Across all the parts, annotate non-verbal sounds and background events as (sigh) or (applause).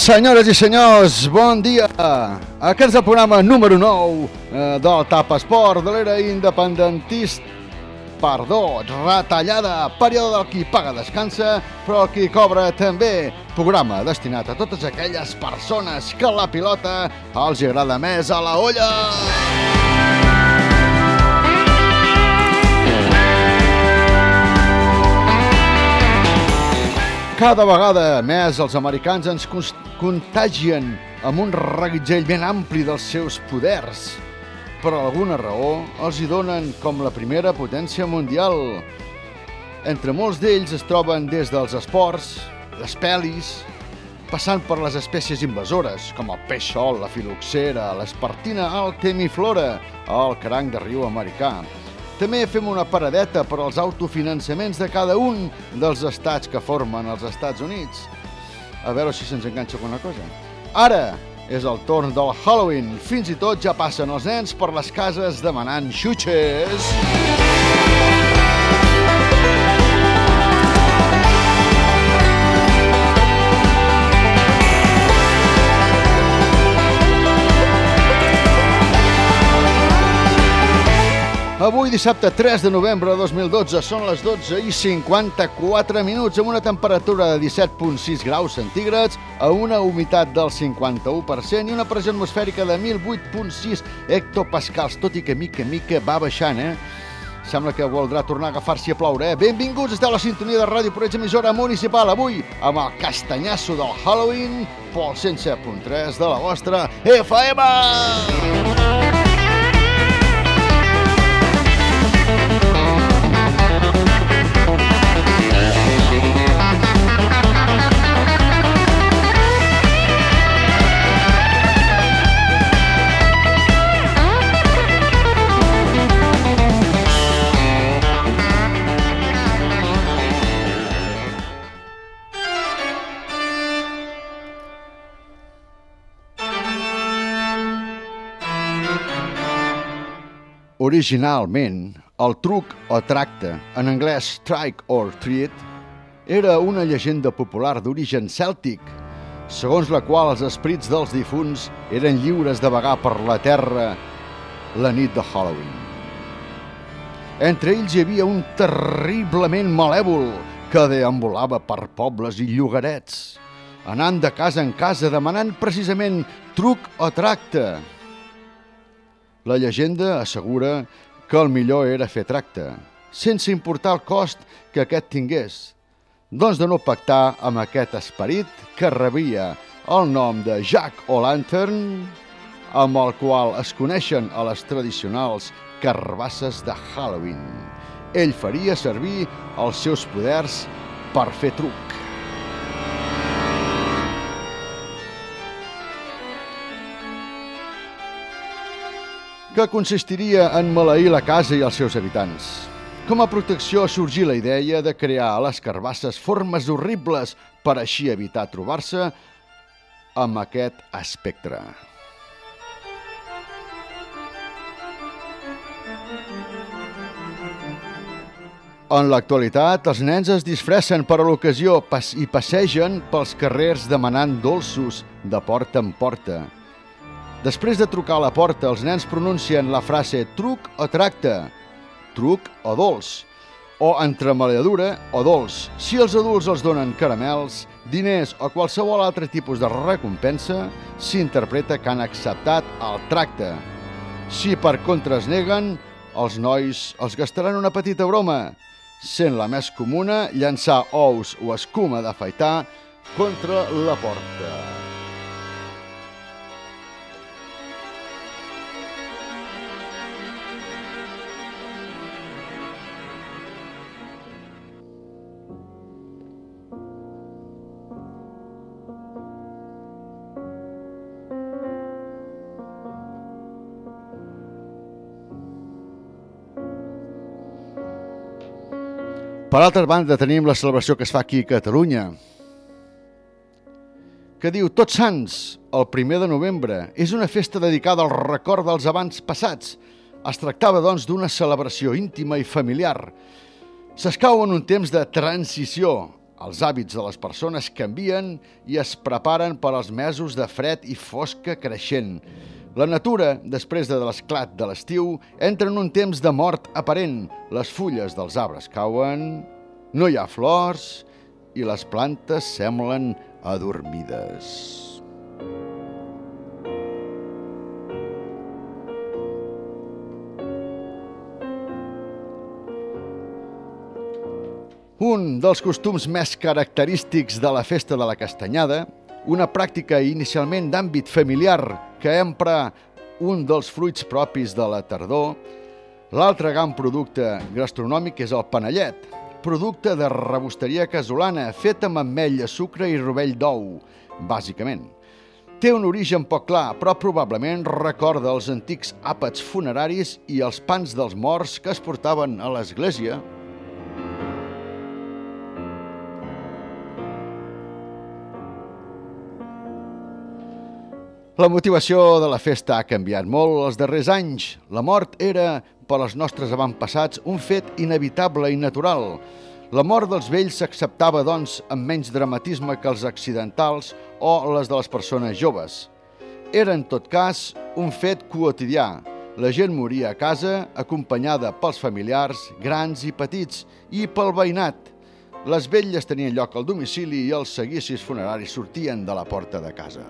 Senyores i senyors, bon dia. Aquest és el programa número 9 eh, del TAP Esport de l'era independentista. Perdó, retallada, període del qui paga descansa, però el qui cobra també. Programa destinat a totes aquelles persones que la pilota els agrada més a la olla. Cada vegada més els americans ens cons- contagien amb un reguitzell ben ampli dels seus poders. Per alguna raó, els hi donen com la primera potència mundial. Entre molts d'ells es troben des dels esports, les pel·lis, passant per les espècies invasores, com el peix sol, la filoxera, l'espartina altemiflora, el cranc de riu americà. També fem una paradeta per als autofinançaments de cada un dels estats que formen els Estats Units. A veure si se'ns enganxa alguna cosa. Ara és el torn del Halloween. Fins i tot ja passen els nens per les cases demanant xutxes. Avui, dissabte 3 de novembre de 2012, són les 12 i 54 minuts amb una temperatura de 17.6 graus centígrads, a una humitat del 51% i una pressió atmosfèrica de 1.008.6 hectopascals, tot i que mica mica va baixant, eh? Sembla que voldrà tornar a agafar-s'hi a ploure, eh? Benvinguts, esteu a la sintonia de Ràdio Proveig, emissora municipal, avui amb el castanyasso del Halloween, pel 107.3 de la vostra FM! Originalment, el truc o tracte, en anglès strike or treat, era una llegenda popular d'origen cèltic, segons la qual els esprits dels difunts eren lliures de vagar per la terra la nit de Halloween. Entre ells hi havia un terriblement malèvol que deambulava per pobles i llogarets, anant de casa en casa demanant precisament truc o tracte. La llegenda assegura que el millor era fer tracte, sense importar el cost que aquest tingués, doncs de no pactar amb aquest esperit que rebia el nom de Jack O'Lantern, amb el qual es coneixen a les tradicionals carbasses de Halloween. Ell faria servir els seus poders per fer truc. Que consistiria en maleir la casa i els seus habitants. Com a protecció sorgí la idea de crear a les carbasses formes horribles per així evitar trobar-se amb aquest espectre. En l'actualitat, els nens es disfressen per a l'ocasió i passegen pels carrers demanant dolços de porta en porta. Després de trucar a la porta, els nens pronuncien la frase truc o tracte, truc o dolç, o entremaliadura o dolç. Si els adults els donen caramels, diners o qualsevol altre tipus de recompensa, s'interpreta que han acceptat el tracte. Si per contra es neguen, els nois els gastaran una petita broma, sent la més comuna llançar ous o escuma d'afaitar contra la porta. Per altra banda, tenim la celebració que es fa aquí a Catalunya, que diu Tots Sants, el primer de novembre. És una festa dedicada al record dels abans passats. Es tractava, doncs, d'una celebració íntima i familiar. S'escau en un temps de transició. Els hàbits de les persones canvien i es preparen per als mesos de fred i fosca creixent. La natura, després de l'esclat de l'estiu, entra en un temps de mort aparent. Les fulles dels arbres cauen, no hi ha flors i les plantes semblen adormides. Un dels costums més característics de la festa de la castanyada, una pràctica inicialment d'àmbit familiar que empra un dels fruits propis de la tardor, l'altre gran producte gastronòmic és el panellet, producte de rebosteria casolana fet amb ametlla, sucre i rovell d'ou, bàsicament. Té un origen poc clar, però probablement recorda els antics àpats funeraris i els pans dels morts que es portaven a l'església La motivació de la festa ha canviat molt els darrers anys. La mort era, per als nostres avantpassats, un fet inevitable i natural. La mort dels vells s'acceptava, doncs, amb menys dramatisme que els accidentals o les de les persones joves. Era, en tot cas, un fet quotidià. La gent moria a casa, acompanyada pels familiars, grans i petits, i pel veïnat. Les velles tenien lloc al domicili i els seguicis funeraris sortien de la porta de casa.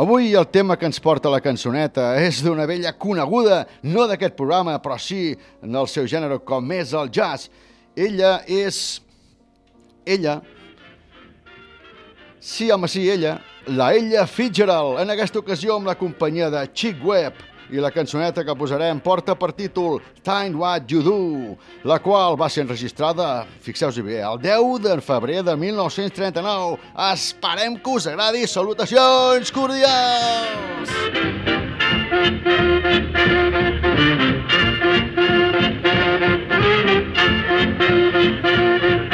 Avui el tema que ens porta la cançoneta és d'una vella coneguda, no d'aquest programa, però sí en el seu gènere com és el jazz. Ella és... Ella... Sí, home, sí, ella. La Ella Fitzgerald, en aquesta ocasió amb la companyia de Chick Webb i la cançoneta que posarem porta per títol Time What You Do, la qual va ser enregistrada, fixeu-vos bé, el 10 de febrer de 1939. Esperem que us agradi. Salutacions cordials! When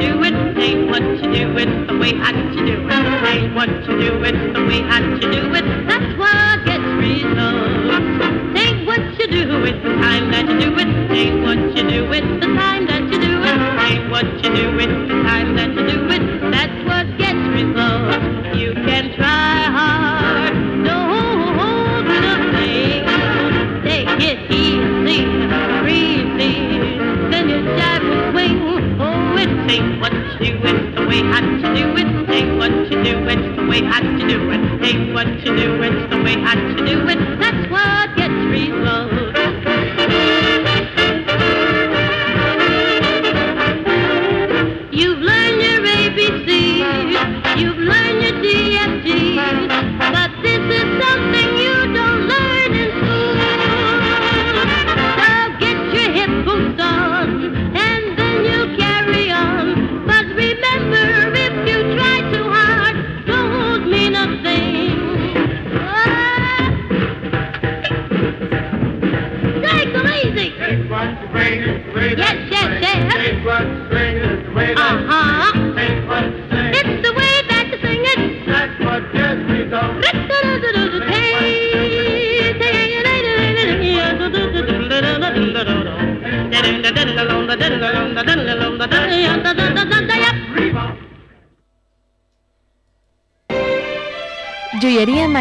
you do it. Ain't what you do, it's the way how you do it. Ain't what you do, it's the way how you do it. That's what gets results. Ain't what you do, it's the time that you do it. Ain't what you do, it's the time that you do it. Ain't what you do, it's the time that you do it. That's what gets results. You can try way how you do it. Ain't what you do, it's the way how you do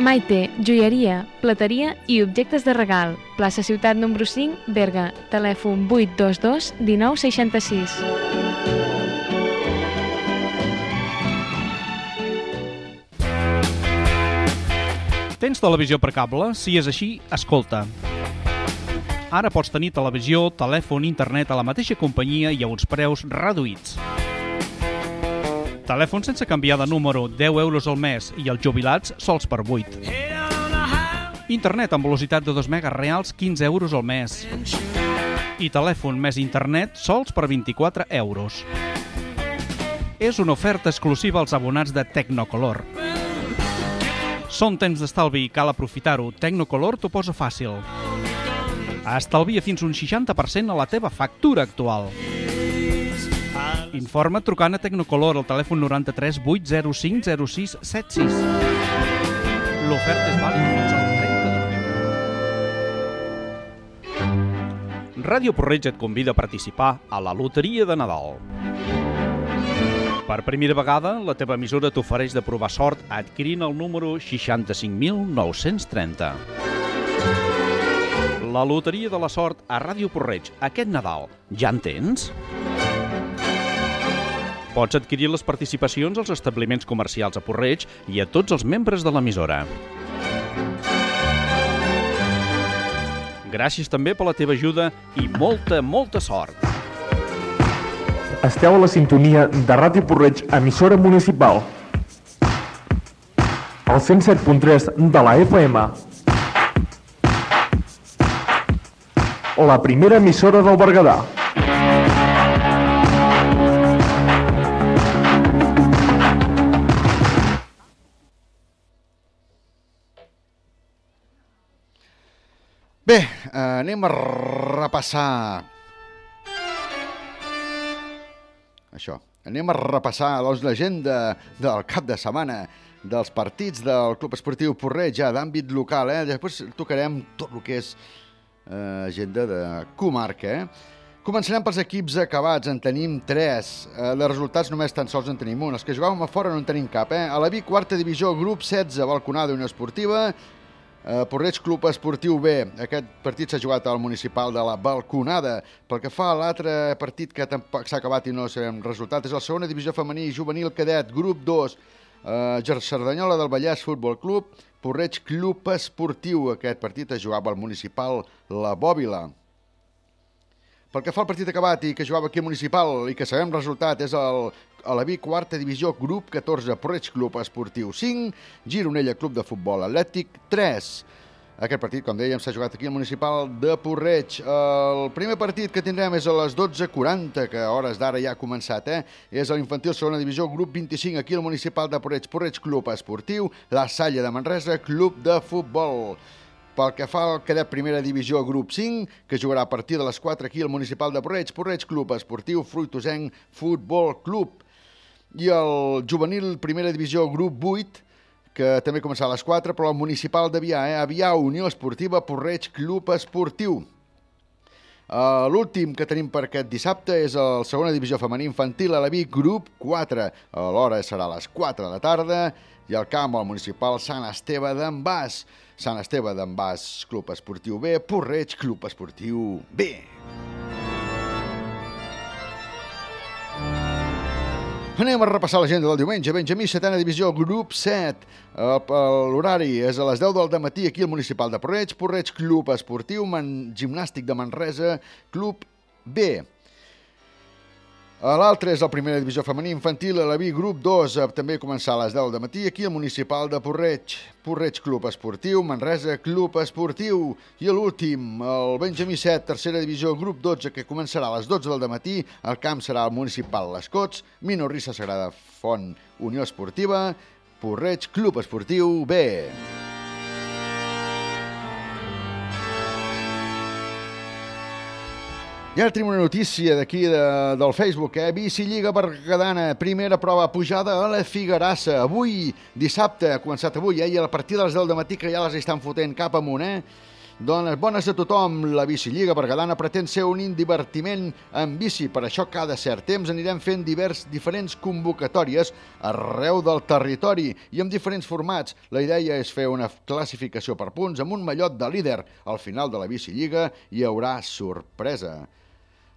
Maite, joieria, plateria i objectes de regal. Plaça Ciutat número 5, Berga. Telèfon 822 1966. Tens televisió per cable? Si és així, escolta. Ara pots tenir televisió, telèfon, internet a la mateixa companyia i a uns preus reduïts. Telèfon sense canviar de número, 10 euros al mes i els jubilats sols per 8. Internet amb velocitat de 2 megas reals, 15 euros al mes. I telèfon més internet sols per 24 euros. És una oferta exclusiva als abonats de Tecnocolor. Són temps d'estalvi cal aprofitar-ho. Tecnocolor t'ho posa fàcil. Estalvia fins un 60% a la teva factura actual. Informa trucant a Tecnocolor al telèfon 93 805 06 76. L'oferta és vàlida fins al 30 de novembre. Ràdio Porreig et convida a participar a la Loteria de Nadal. Per primera vegada, la teva emissora t'ofereix de provar sort adquirint el número 65.930. La Loteria de la Sort a Ràdio Porreig aquest Nadal. Ja en tens? Pots adquirir les participacions als establiments comercials a Porreig i a tots els membres de l'emissora. Gràcies també per la teva ajuda i molta, molta sort. Esteu a la sintonia de Ràdio Porreig, emissora municipal. El 107.3 de la FM. La primera emissora del Berguedà. Bé, eh, anem a repassar... Això. Anem a repassar doncs, l'agenda del cap de setmana dels partits del Club Esportiu Porreig, ja d'àmbit local. Eh? Després tocarem tot el que és eh, agenda de comarca. Eh? Començarem pels equips acabats, en tenim tres. Eh, de resultats només tan sols en tenim un. Els que jugàvem a fora no en tenim cap. Eh? A la Vic, quarta divisió, grup 16, Balconada Unió Esportiva. Eh, Porreig Club Esportiu B. Aquest partit s'ha jugat al municipal de la Balconada. Pel que fa a l'altre partit que tampoc s'ha acabat i no sabem resultat, és la segona divisió femení juvenil cadet, grup 2, eh, Cerdanyola del Vallès Futbol Club, Porreig Club Esportiu. Aquest partit es jugava al municipal La Bòbila. Pel que fa al partit acabat i que jugava aquí al municipal i que sabem resultat és el a la Vic, quarta divisió, grup 14, Porreig Club Esportiu 5, Gironella Club de Futbol Atlètic 3. Aquest partit, com dèiem, s'ha jugat aquí al municipal de Porreig. El primer partit que tindrem és a les 12.40, que a hores d'ara ja ha començat, eh? És a l'infantil segona divisió, grup 25, aquí al municipal de Porreig. Porreig Club Esportiu, la Salle de Manresa, Club de Futbol. Pel que fa al cadet primera divisió grup 5, que jugarà a partir de les 4 aquí al municipal de Porreig, Porreig Club Esportiu, Fruitosenc Futbol Club. I el juvenil primera divisió grup 8, que també començarà a les 4, però el municipal d'Avià, eh? Avià Unió Esportiva, Porreig Club Esportiu. Uh, L'últim que tenim per aquest dissabte és el segona divisió femení infantil a la Vic, grup 4. L'hora serà a les 4 de la tarda i al camp al municipal Sant Esteve d'en Bas. Sant Esteve d'en Bas, Club Esportiu B, Porreig, Club Esportiu B. Anem a repassar l'agenda del diumenge. Benjamí, setena divisió, grup 7. L'horari és a les 10 del matí aquí al Municipal de Porreig. Porreig Club Esportiu, Man... Gimnàstic de Manresa, Club B. L'altre és la primera divisió femení infantil a la Vic, grup 2, també començar a les 10 del matí, aquí al Municipal de Porreig. Porreig Club Esportiu, Manresa Club Esportiu. I l'últim, el Benjamí 7, tercera divisió, grup 12, que començarà a les 12 del matí. El camp serà el Municipal Les Cots, Minorrissa Sagrada Font Unió Esportiva, Porreig Club Esportiu B. Ara tenim una notícia d'aquí de, del Facebook, eh? Bici Lliga Bergadana, primera prova pujada a la Figuerassa. Avui, dissabte, ha començat avui, eh? I a partir de les 10 de matí que ja les estan fotent cap amunt, eh? Dones bones a tothom, la Bici Lliga Bergadana pretén ser un divertiment en bici. Per això cada cert temps anirem fent divers, diferents convocatòries arreu del territori i amb diferents formats. La idea és fer una classificació per punts amb un mallot de líder. Al final de la Bici Lliga hi haurà sorpresa.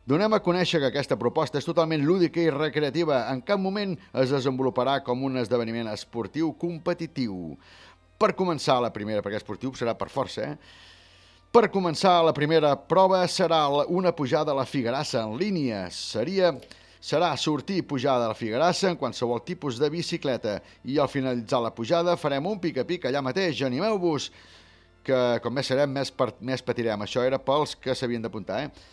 Donem a conèixer que aquesta proposta és totalment lúdica i recreativa. En cap moment es desenvoluparà com un esdeveniment esportiu competitiu. Per començar la primera, perquè esportiu serà per força, eh? Per començar, la primera prova serà una pujada a la Figuerassa en línia. Seria serà sortir i pujar de la Figuerassa en qualsevol tipus de bicicleta i al finalitzar la pujada farem un pica-pic allà mateix. Animeu-vos, que com més serem, més, per, més patirem. Això era pels que s'havien d'apuntar, eh?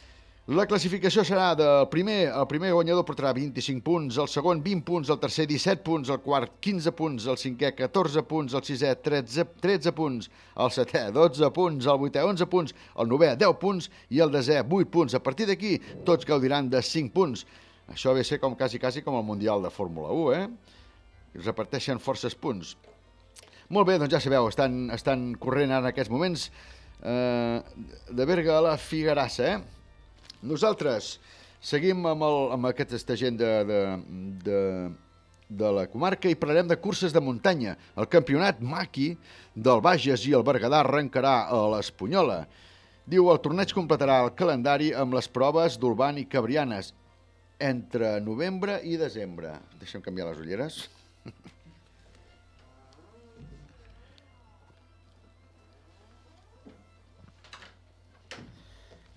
La classificació serà del primer, el primer guanyador portarà 25 punts, el segon 20 punts, el tercer 17 punts, el quart 15 punts, el cinquè 14 punts, el sisè 13, 13 punts, el setè 12 punts, el vuitè 11 punts, el novè 10 punts i el desè 8 punts. A partir d'aquí tots gaudiran de 5 punts. Això ve a ser com quasi, quasi com el Mundial de Fórmula 1, eh? Reparteixen forces punts. Molt bé, doncs ja sabeu, estan, estan corrent ara en aquests moments eh, de Berga a la Figuerassa, eh? Nosaltres seguim amb, el, amb aquesta gent de, de, de, de la comarca i parlarem de curses de muntanya. El campionat Maki del Bages i el Berguedà arrencarà a l'Espunyola. Diu, el torneig completarà el calendari amb les proves d'Urban i Cabrianes entre novembre i desembre. Deixa'm canviar les ulleres. (laughs)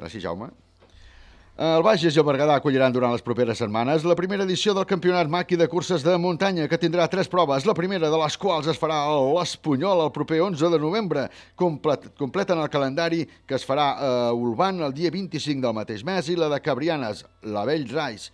Gràcies, Jaume. El Bages i el Berguedà acolliran durant les properes setmanes la primera edició del Campionat Maqui de Curses de Muntanya, que tindrà tres proves, la primera de les quals es farà a l'Espanyol el proper 11 de novembre. Complet, completen el calendari que es farà a Ulvan el dia 25 del mateix mes i la de Cabrianes, la Vell Rais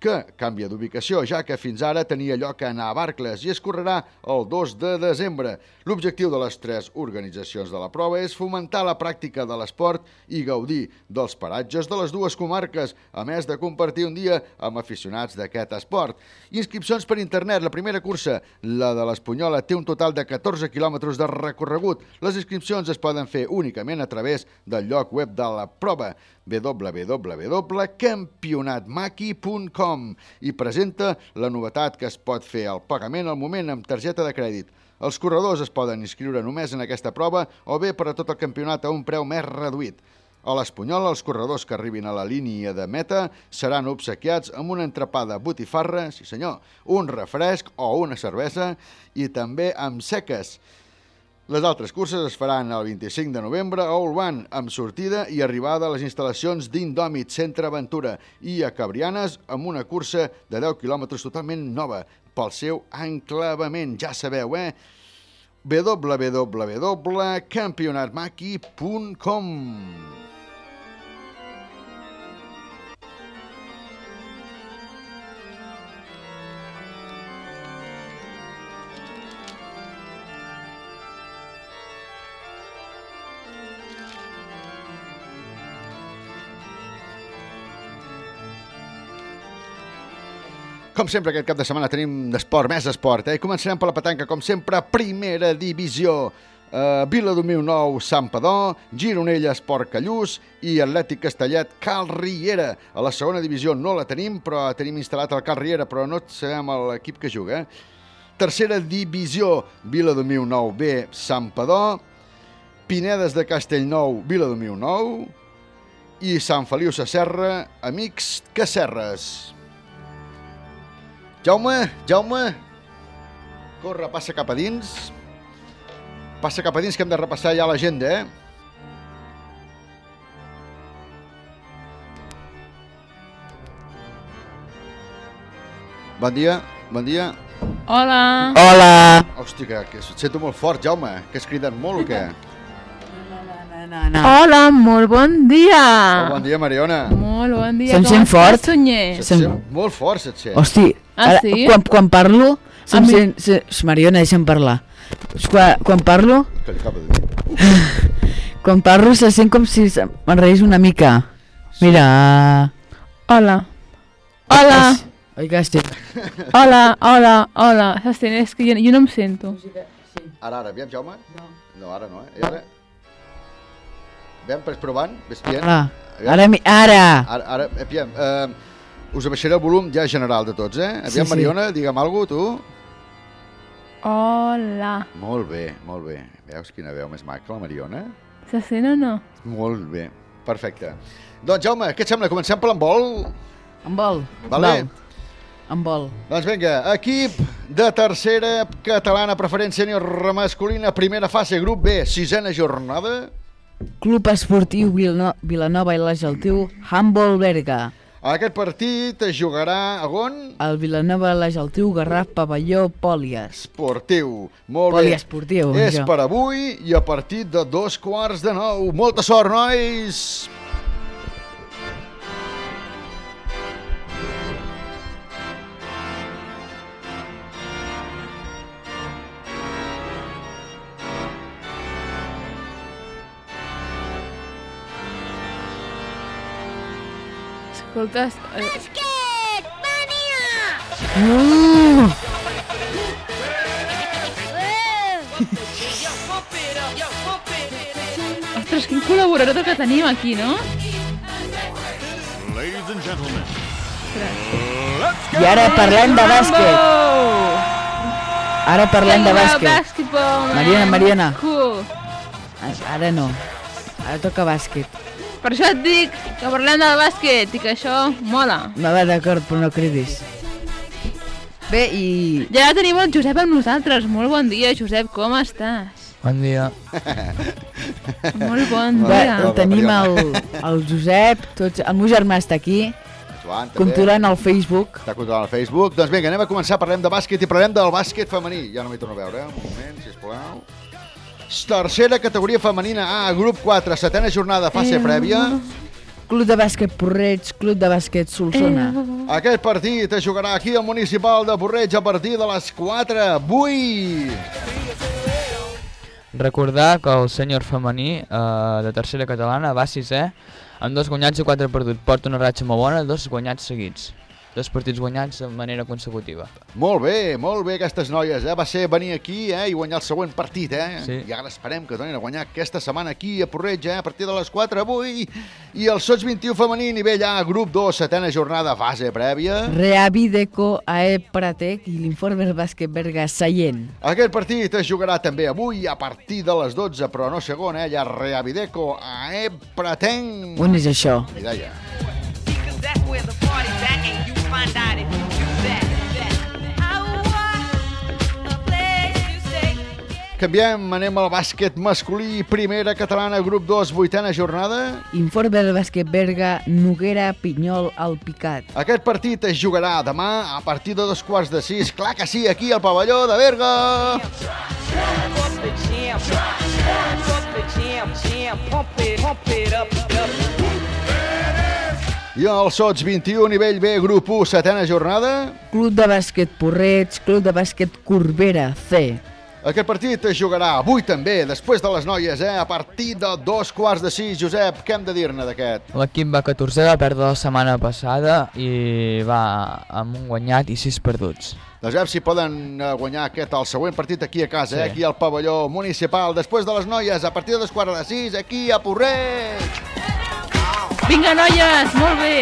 que canvia d'ubicació, ja que fins ara tenia lloc a Navarcles i es correrà el 2 de desembre. L'objectiu de les tres organitzacions de la prova és fomentar la pràctica de l'esport i gaudir dels paratges de les dues comarques, a més de compartir un dia amb aficionats d'aquest esport. Inscripcions per internet. La primera cursa, la de l'Espunyola, té un total de 14 quilòmetres de recorregut. Les inscripcions es poden fer únicament a través del lloc web de la prova www.campionatmaki.com i presenta la novetat que es pot fer el pagament al moment amb targeta de crèdit. Els corredors es poden inscriure només en aquesta prova o bé per a tot el campionat a un preu més reduït. A l'Espanyol, els corredors que arribin a la línia de meta seran obsequiats amb una entrepada botifarra, sí senyor, un refresc o una cervesa i també amb seques. Les altres curses es faran el 25 de novembre a Olvan, amb sortida i arribada a les instal·lacions d'Indòmit Centre Aventura i a Cabrianes amb una cursa de 10 quilòmetres totalment nova pel seu enclavament. Ja sabeu, eh? www.campionatmaki.com Com sempre, aquest cap de setmana tenim d'esport, més esport, eh? I començarem per la petanca, com sempre, primera divisió. Uh, Vila Domiu Nou, Sampador, Gironella, Esport Callús i Atlètic Castellet, Cal Riera. A la segona divisió no la tenim, però tenim instal·lat el Cal Riera, però no sabem l'equip que juga. Eh? Tercera divisió, Vila Domiu Nou B, Sampador, Pinedes de Castellnou, Vila Domiu Nou i Sant Feliu Sacerra, Amics Cacerres. Jaume, Jaume, corre, passa cap a dins. Passa cap a dins que hem de repassar ja l'agenda, eh? Bon dia, bon dia. Hola. Hola. Hòstia, que, que et sento molt fort, Jaume. Que has cridat molt o què? No. Hola, molt bon dia. Oh, bon dia, Mariona. Molt bon dia. Se'm sent fort? Sunyer? Se'm- sent molt fort, se't sent. Hosti, Ah, ara, sí? quan, quan parlo, se'm mi- sent... Se, Mariona, deixa'm parlar. Quan, quan parlo, Que li acaba de dir. (laughs) quan parlo se sent com si m'enreís una mica. Mira. Hola. Hola. Oi que estic... Hola, hola, hola. S'estén, és que jo, jo no em sento. Ara, ara, aviam, Jaume? No. No, ara no, eh? I ara? Aviam, ves provant, ves pient. Hola. Aviam. Ara, mi... ara. Ara, ara aviam, eh, us abaixaré el volum ja general de tots, eh? Aviam, Sí, sí. Mariona, digue'm alguna cosa, tu? Hola. Molt bé, molt bé. Veus quina veu més maca, la Mariona? Se sent o no? Molt bé, perfecte. Doncs, Jaume, què et sembla? Comencem per l'embol? Em vol. Vale. Val. Em vol. Doncs vinga, equip de tercera catalana preferent sènior masculina, primera fase, grup B, sisena jornada. Club Esportiu Vilano Vilanova i la Geltrú, Handball Berga. Aquest partit es jugarà a on? El Vilanova i la Geltrú, Garraf, Pavelló, Pòlies. Esportiu. Molt bé. Poliesportiu, És això. per avui i a partir de dos quarts de nou. Molta sort, nois! Escoltes... Eh, Basket! Mania! Uh! (laughs) ostres, quin col·laborador que tenim aquí, no? I ara parlem de bàsquet. Ara parlem de bàsquet. Mariana, Mariana. Cool. Ara no. Ara toca bàsquet. Per això et dic que parlem del bàsquet i que això mola. No va d'acord, però no cridis. Bé, i... Ja tenim el Josep amb nosaltres. Molt bon dia, Josep, com estàs? Bon dia. (laughs) Molt bon Bé, dia. tenim el, el Josep, tots, el meu germà està aquí, Joan, també. controlant el Facebook. Està controlant el Facebook. Doncs vinga, anem a començar. Parlem de bàsquet i parlem del bàsquet femení. Ja no m'hi torno a veure. Un moment, sisplau. Tercera categoria femenina A, grup 4, setena jornada, fase Eh. prèvia. Club de bàsquet Porreig, Club de bàsquet Solsona. Aquest partit es jugarà aquí al municipal de Borreig a partir de les 4. Avui! Recordar que el sènior femení eh, de tercera catalana va sisè amb dos guanyats i quatre perduts. Porta una ratxa molt bona, dos guanyats seguits. Dos partits guanyats de manera consecutiva. Molt bé, molt bé aquestes noies, eh? Va ser venir aquí eh? i guanyar el següent partit, eh? Sí. I ara esperem que tornin a guanyar aquesta setmana aquí a Porreig, eh? A partir de les 4 avui. I el Sots 21 femení, nivell A, grup 2, setena jornada, fase prèvia. Reavideco, AE Pratec i l'informe del bàsquet Berga Sallent. Aquest partit es jugarà també avui a partir de les 12, però no segon, eh? Allà Reavideco, a E Pretenc. On és això? Idea. That's where the party's at, and you find out if you do that. Canviem, anem al bàsquet masculí, primera catalana, grup 2, vuitena jornada. Informe del bàsquet Berga, Noguera, Pinyol, Alpicat. Aquest partit es jugarà demà a partir de dos quarts de sis. Clar que sí, aquí al pavelló de Berga. Pump it, it up, up. I el Sots 21, nivell B, grup 1, setena jornada. Club de bàsquet Porreig, Club de bàsquet Corbera, C. Aquest partit es jugarà avui també, després de les noies, eh? a partir de dos quarts de sis. Josep, què hem de dir-ne d'aquest? L'equip va 14 va perdre la setmana passada i va amb un guanyat i sis perduts. Doncs a veure si poden eh, guanyar aquest, el següent partit aquí a casa, Sí. eh? aquí al pavelló municipal. Després de les noies, a partir de dos quarts de sis, aquí a Porreig. Vinga, noies, molt bé.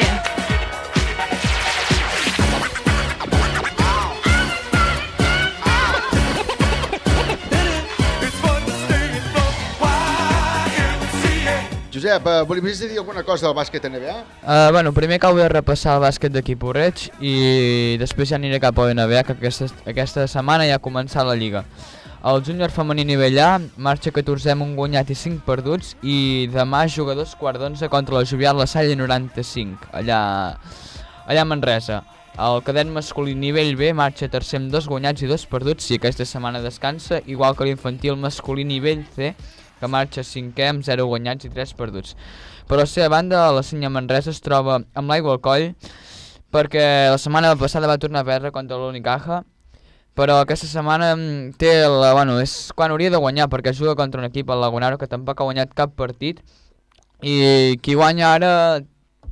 Josep, eh, volies dir alguna cosa del bàsquet NBA? Uh, bueno, primer cal de repassar el bàsquet d'aquí Porreig i després ja aniré cap a l'NBA, que aquesta, aquesta setmana ja ha començat la Lliga. El júnior femení nivell A marxa 14 amb un guanyat i 5 perduts i demà juga dos quarts d'onze contra la Jovial La Salle 95, allà, allà a Manresa. El cadet masculí nivell B marxa tercer amb dos guanyats i dos perduts i aquesta setmana descansa, igual que l'infantil masculí nivell C, que marxa cinquè amb 0 guanyats i 3 perduts. Per la seva banda, la Senya Manresa es troba amb l'aigua al coll perquè la setmana passada va tornar a perdre contra l'Unicaja però aquesta setmana mm, té la, bueno, és quan hauria de guanyar perquè juga contra un equip, el Lagunaro, que tampoc ha guanyat cap partit i qui guanya ara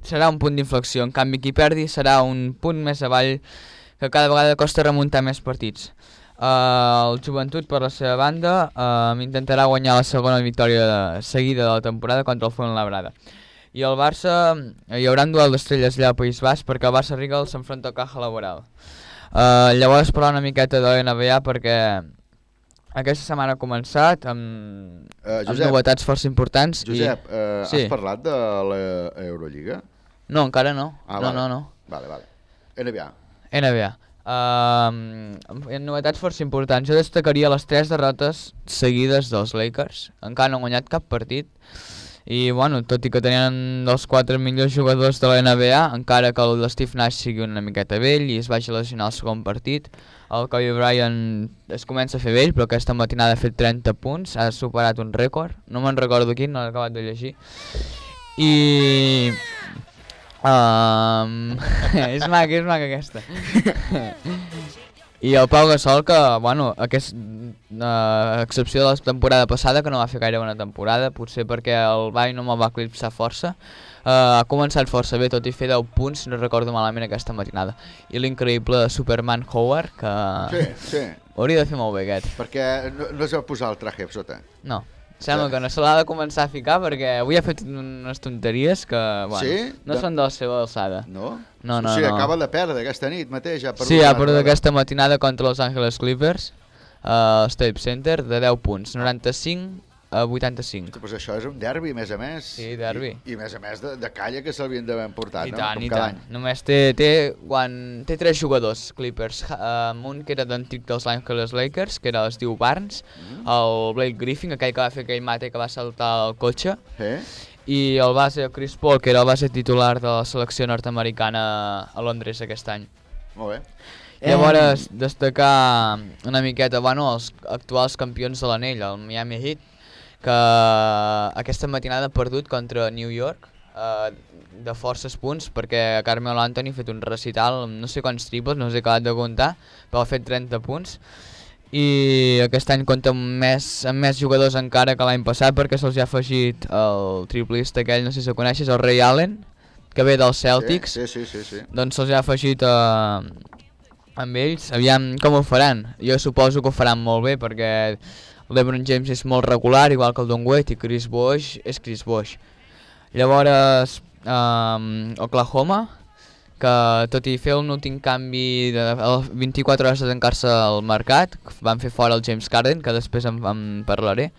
serà un punt d'inflexió. En canvi, qui perdi serà un punt més avall que cada vegada costa remuntar més partits. Uh, el Joventut, per la seva banda, uh, intentarà guanyar la segona victòria de, seguida de la temporada contra el Fuenlabrada. I el Barça, eh, hi haurà un duel d'estrelles allà al País Basc perquè el Barça Regal s'enfronta al Caja Laboral. Uh, llavors parlar una miqueta de l'NBA perquè aquesta setmana ha començat amb, amb Josep, novetats força importants. Josep, i... eh, sí. has parlat de l'Eurolliga? No, encara no. Ah, no, vale. no, no. Vale, vale. NBA. NBA. Uh, novetats força importants. Jo destacaria les tres derrotes seguides dels Lakers. Encara no han guanyat cap partit. I, bueno, tot i que tenien els quatre millors jugadors de la NBA, encara que el de Steve Nash sigui una miqueta vell i es vagi lesionar el segon partit, el Kobe Bryant es comença a fer vell, però aquesta matinada ha fet 30 punts, ha superat un rècord, no me'n recordo quin, no l'he acabat de llegir. I... Um, (laughs) és maca, és maca aquesta. (laughs) I el Pau Gasol, que, bueno, aquest, uh, excepció de la temporada passada, que no va fer gaire bona temporada, potser perquè el Bayern no me'l va eclipsar força, uh, ha començat força bé, tot i fer 10 punts, no recordo malament aquesta matinada. I l'increïble Superman Howard, que Sí, sí. hauria de fer molt bé aquest. Perquè no, no es va posar el traje a sota. No, sembla que no se l'ha de començar a ficar perquè avui ha fet unes tonteries que, bueno, Sí? no De- són de la seva alçada. No? No, no, o sigui, no. acaba de perdre aquesta nit mateix. Ha Sí, ha perdut aquesta matinada contra Los Angeles Clippers al Staples Center de 10 punts, 95 a 85. Pues això és un derbi, a més a més. Sí, derbi. I, i a més a més de, de calla que se'l'havien d'haver emportat, I no? tant, Com i cada tant. Només té, té, quan, té tres jugadors, Clippers. Um, un que era d'antic dels Angeles Lakers, que era, es diu Barnes, Mm. el Blake Griffin, aquell que va fer aquell mate que va saltar al cotxe, Eh? i el base Chris Paul, que era el base titular de la selecció nord-americana a Londres aquest any. Molt bé. Llavors, destacar una miqueta, bueno, els actuals campions de l'anell, el Miami Heat, que aquesta matinada ha perdut contra New York eh, de forces punts perquè Carmelo Anthony ha fet un recital amb no sé quants triples, no us he acabat de comptar, però ha fet 30 punts i aquest any compta amb més, amb més jugadors encara que l'any passat perquè se'ls ha afegit el triplista aquell, no sé si el coneixes, el Ray Allen, que ve dels Celtics. Sí, sí, sí. sí. Doncs se'ls ha afegit eh, amb ells, aviam com ho faran. Jo suposo que ho faran molt bé perquè l'Ebron James és molt regular, igual que el Don Wade, i Chris Bosh és Chris Bosh. Llavors, um, Oklahoma, que tot i fer un últim canvi de el 24 hores de tancar-se al mercat, van fer fora el James Carden, que després en, en parlaré,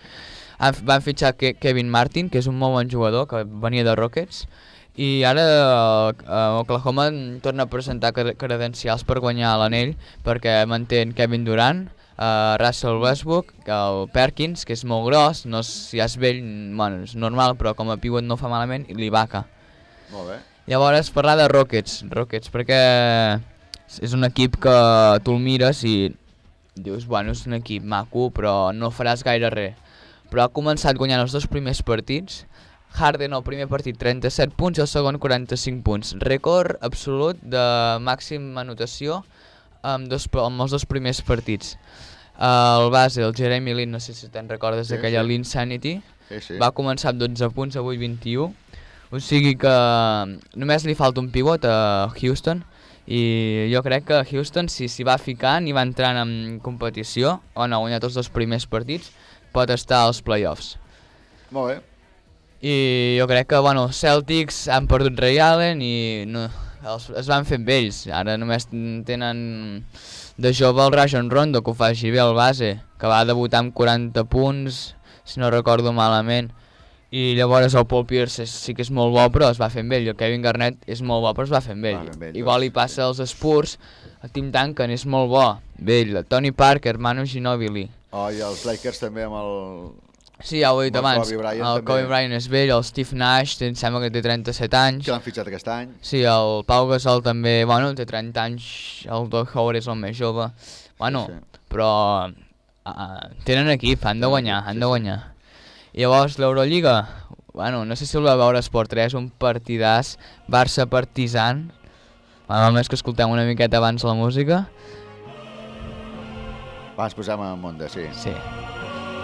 han, van fitxar Ke Kevin Martin, que és un molt bon jugador, que venia de Rockets, i ara uh, Oklahoma torna a presentar cre- credencials per guanyar l'anell perquè manté en Kevin Durant, uh, Russell Westbrook, el Perkins, que és molt gros, no és, si és vell, bueno, és normal, però com a pivot no fa malament, i l'Ibaka. Molt bé. Llavors parlar de Rockets, Rockets perquè és un equip que tu el mires i dius, bueno, és un equip maco, però no faràs gaire res. Però ha començat guanyant els dos primers partits, Harden el primer partit 37 punts i el segon 45 punts. Rècord absolut de màxima anotació amb, dos, amb els dos primers partits. El base, el Jeremy Lin, no sé si te'n recordes Sí, d'aquella sí. l'Insanity, Sí, sí. va començar amb 12 punts, avui 21. O sigui que només li falta un pivot a Houston i jo crec que Houston si s'hi va ficant i va entrant en competició, o no, ha guanyat els dos primers partits, pot estar als playoffs. Molt bé. I jo crec que, bueno, Celtics han perdut Ray Allen i no, els, es van fer amb ells. Ara només tenen de jove el Rajon Rondo, que ho faci bé al base, que va debutar amb 40 punts, si no recordo malament. I llavors el Paul Pierce és, sí que és molt bo, però es va fer amb ell. El Kevin Garnett és molt bo, però es va fer amb ell. Va fer amb ell, Igual li passa als Spurs, el Tim Duncan és molt bo, vell, Tony Parker, Manu Ginobili. Oh, i els Lakers també amb el... Sí, ja ho he dit abans, Kobe Bryant el també. Kobe Bryant és vell, el Steve Nash em sembla que té 37 anys. Que l'han fitxat aquest any. Sí, el Pau Gasol també, bueno, té 30 anys, el Doug Howard és el més jove. Bueno, Sí, però uh, tenen equip, han de guanyar, han de guanyar. I llavors l'Eurolliga, bueno, no sé si el va veure Esport 3, un partidàs Barça-Partizan. Bueno, només que escoltem una miqueta abans la música. Va, ens posem en Monda, sí. Sí.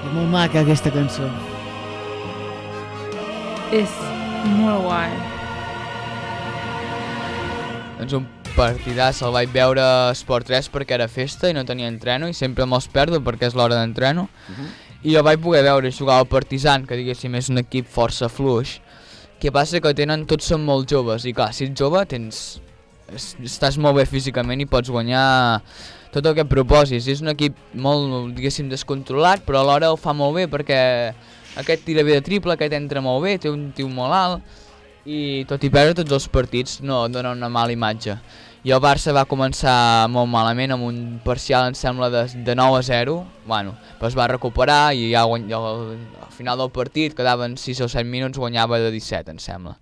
És molt maca aquesta cançó. És molt guai. doncs un partidàs el vaig veure a Esport 3 perquè era festa i no tenia entreno i sempre me'ls perdo perquè és l'hora d'entreno i jo vaig poder veure jugar al Partizan que diguéssim és un equip força fluix que passa que tenen tots són molt joves i clar, si ets jove tens es- estàs molt bé físicament i pots guanyar tot el que proposis. És un equip molt, diguéssim, descontrolat, però alhora ho fa molt bé perquè aquest tira bé de triple, aquest entra molt bé, té un tio molt alt i tot i perdre tots els partits no dona una mala imatge. I el Barça va començar molt malament amb un parcial, em sembla, de, de 9 a 0. Bueno, però es va recuperar i ja guany, al, al final del partit quedaven 6 o 7 minuts, guanyava de 17, em sembla.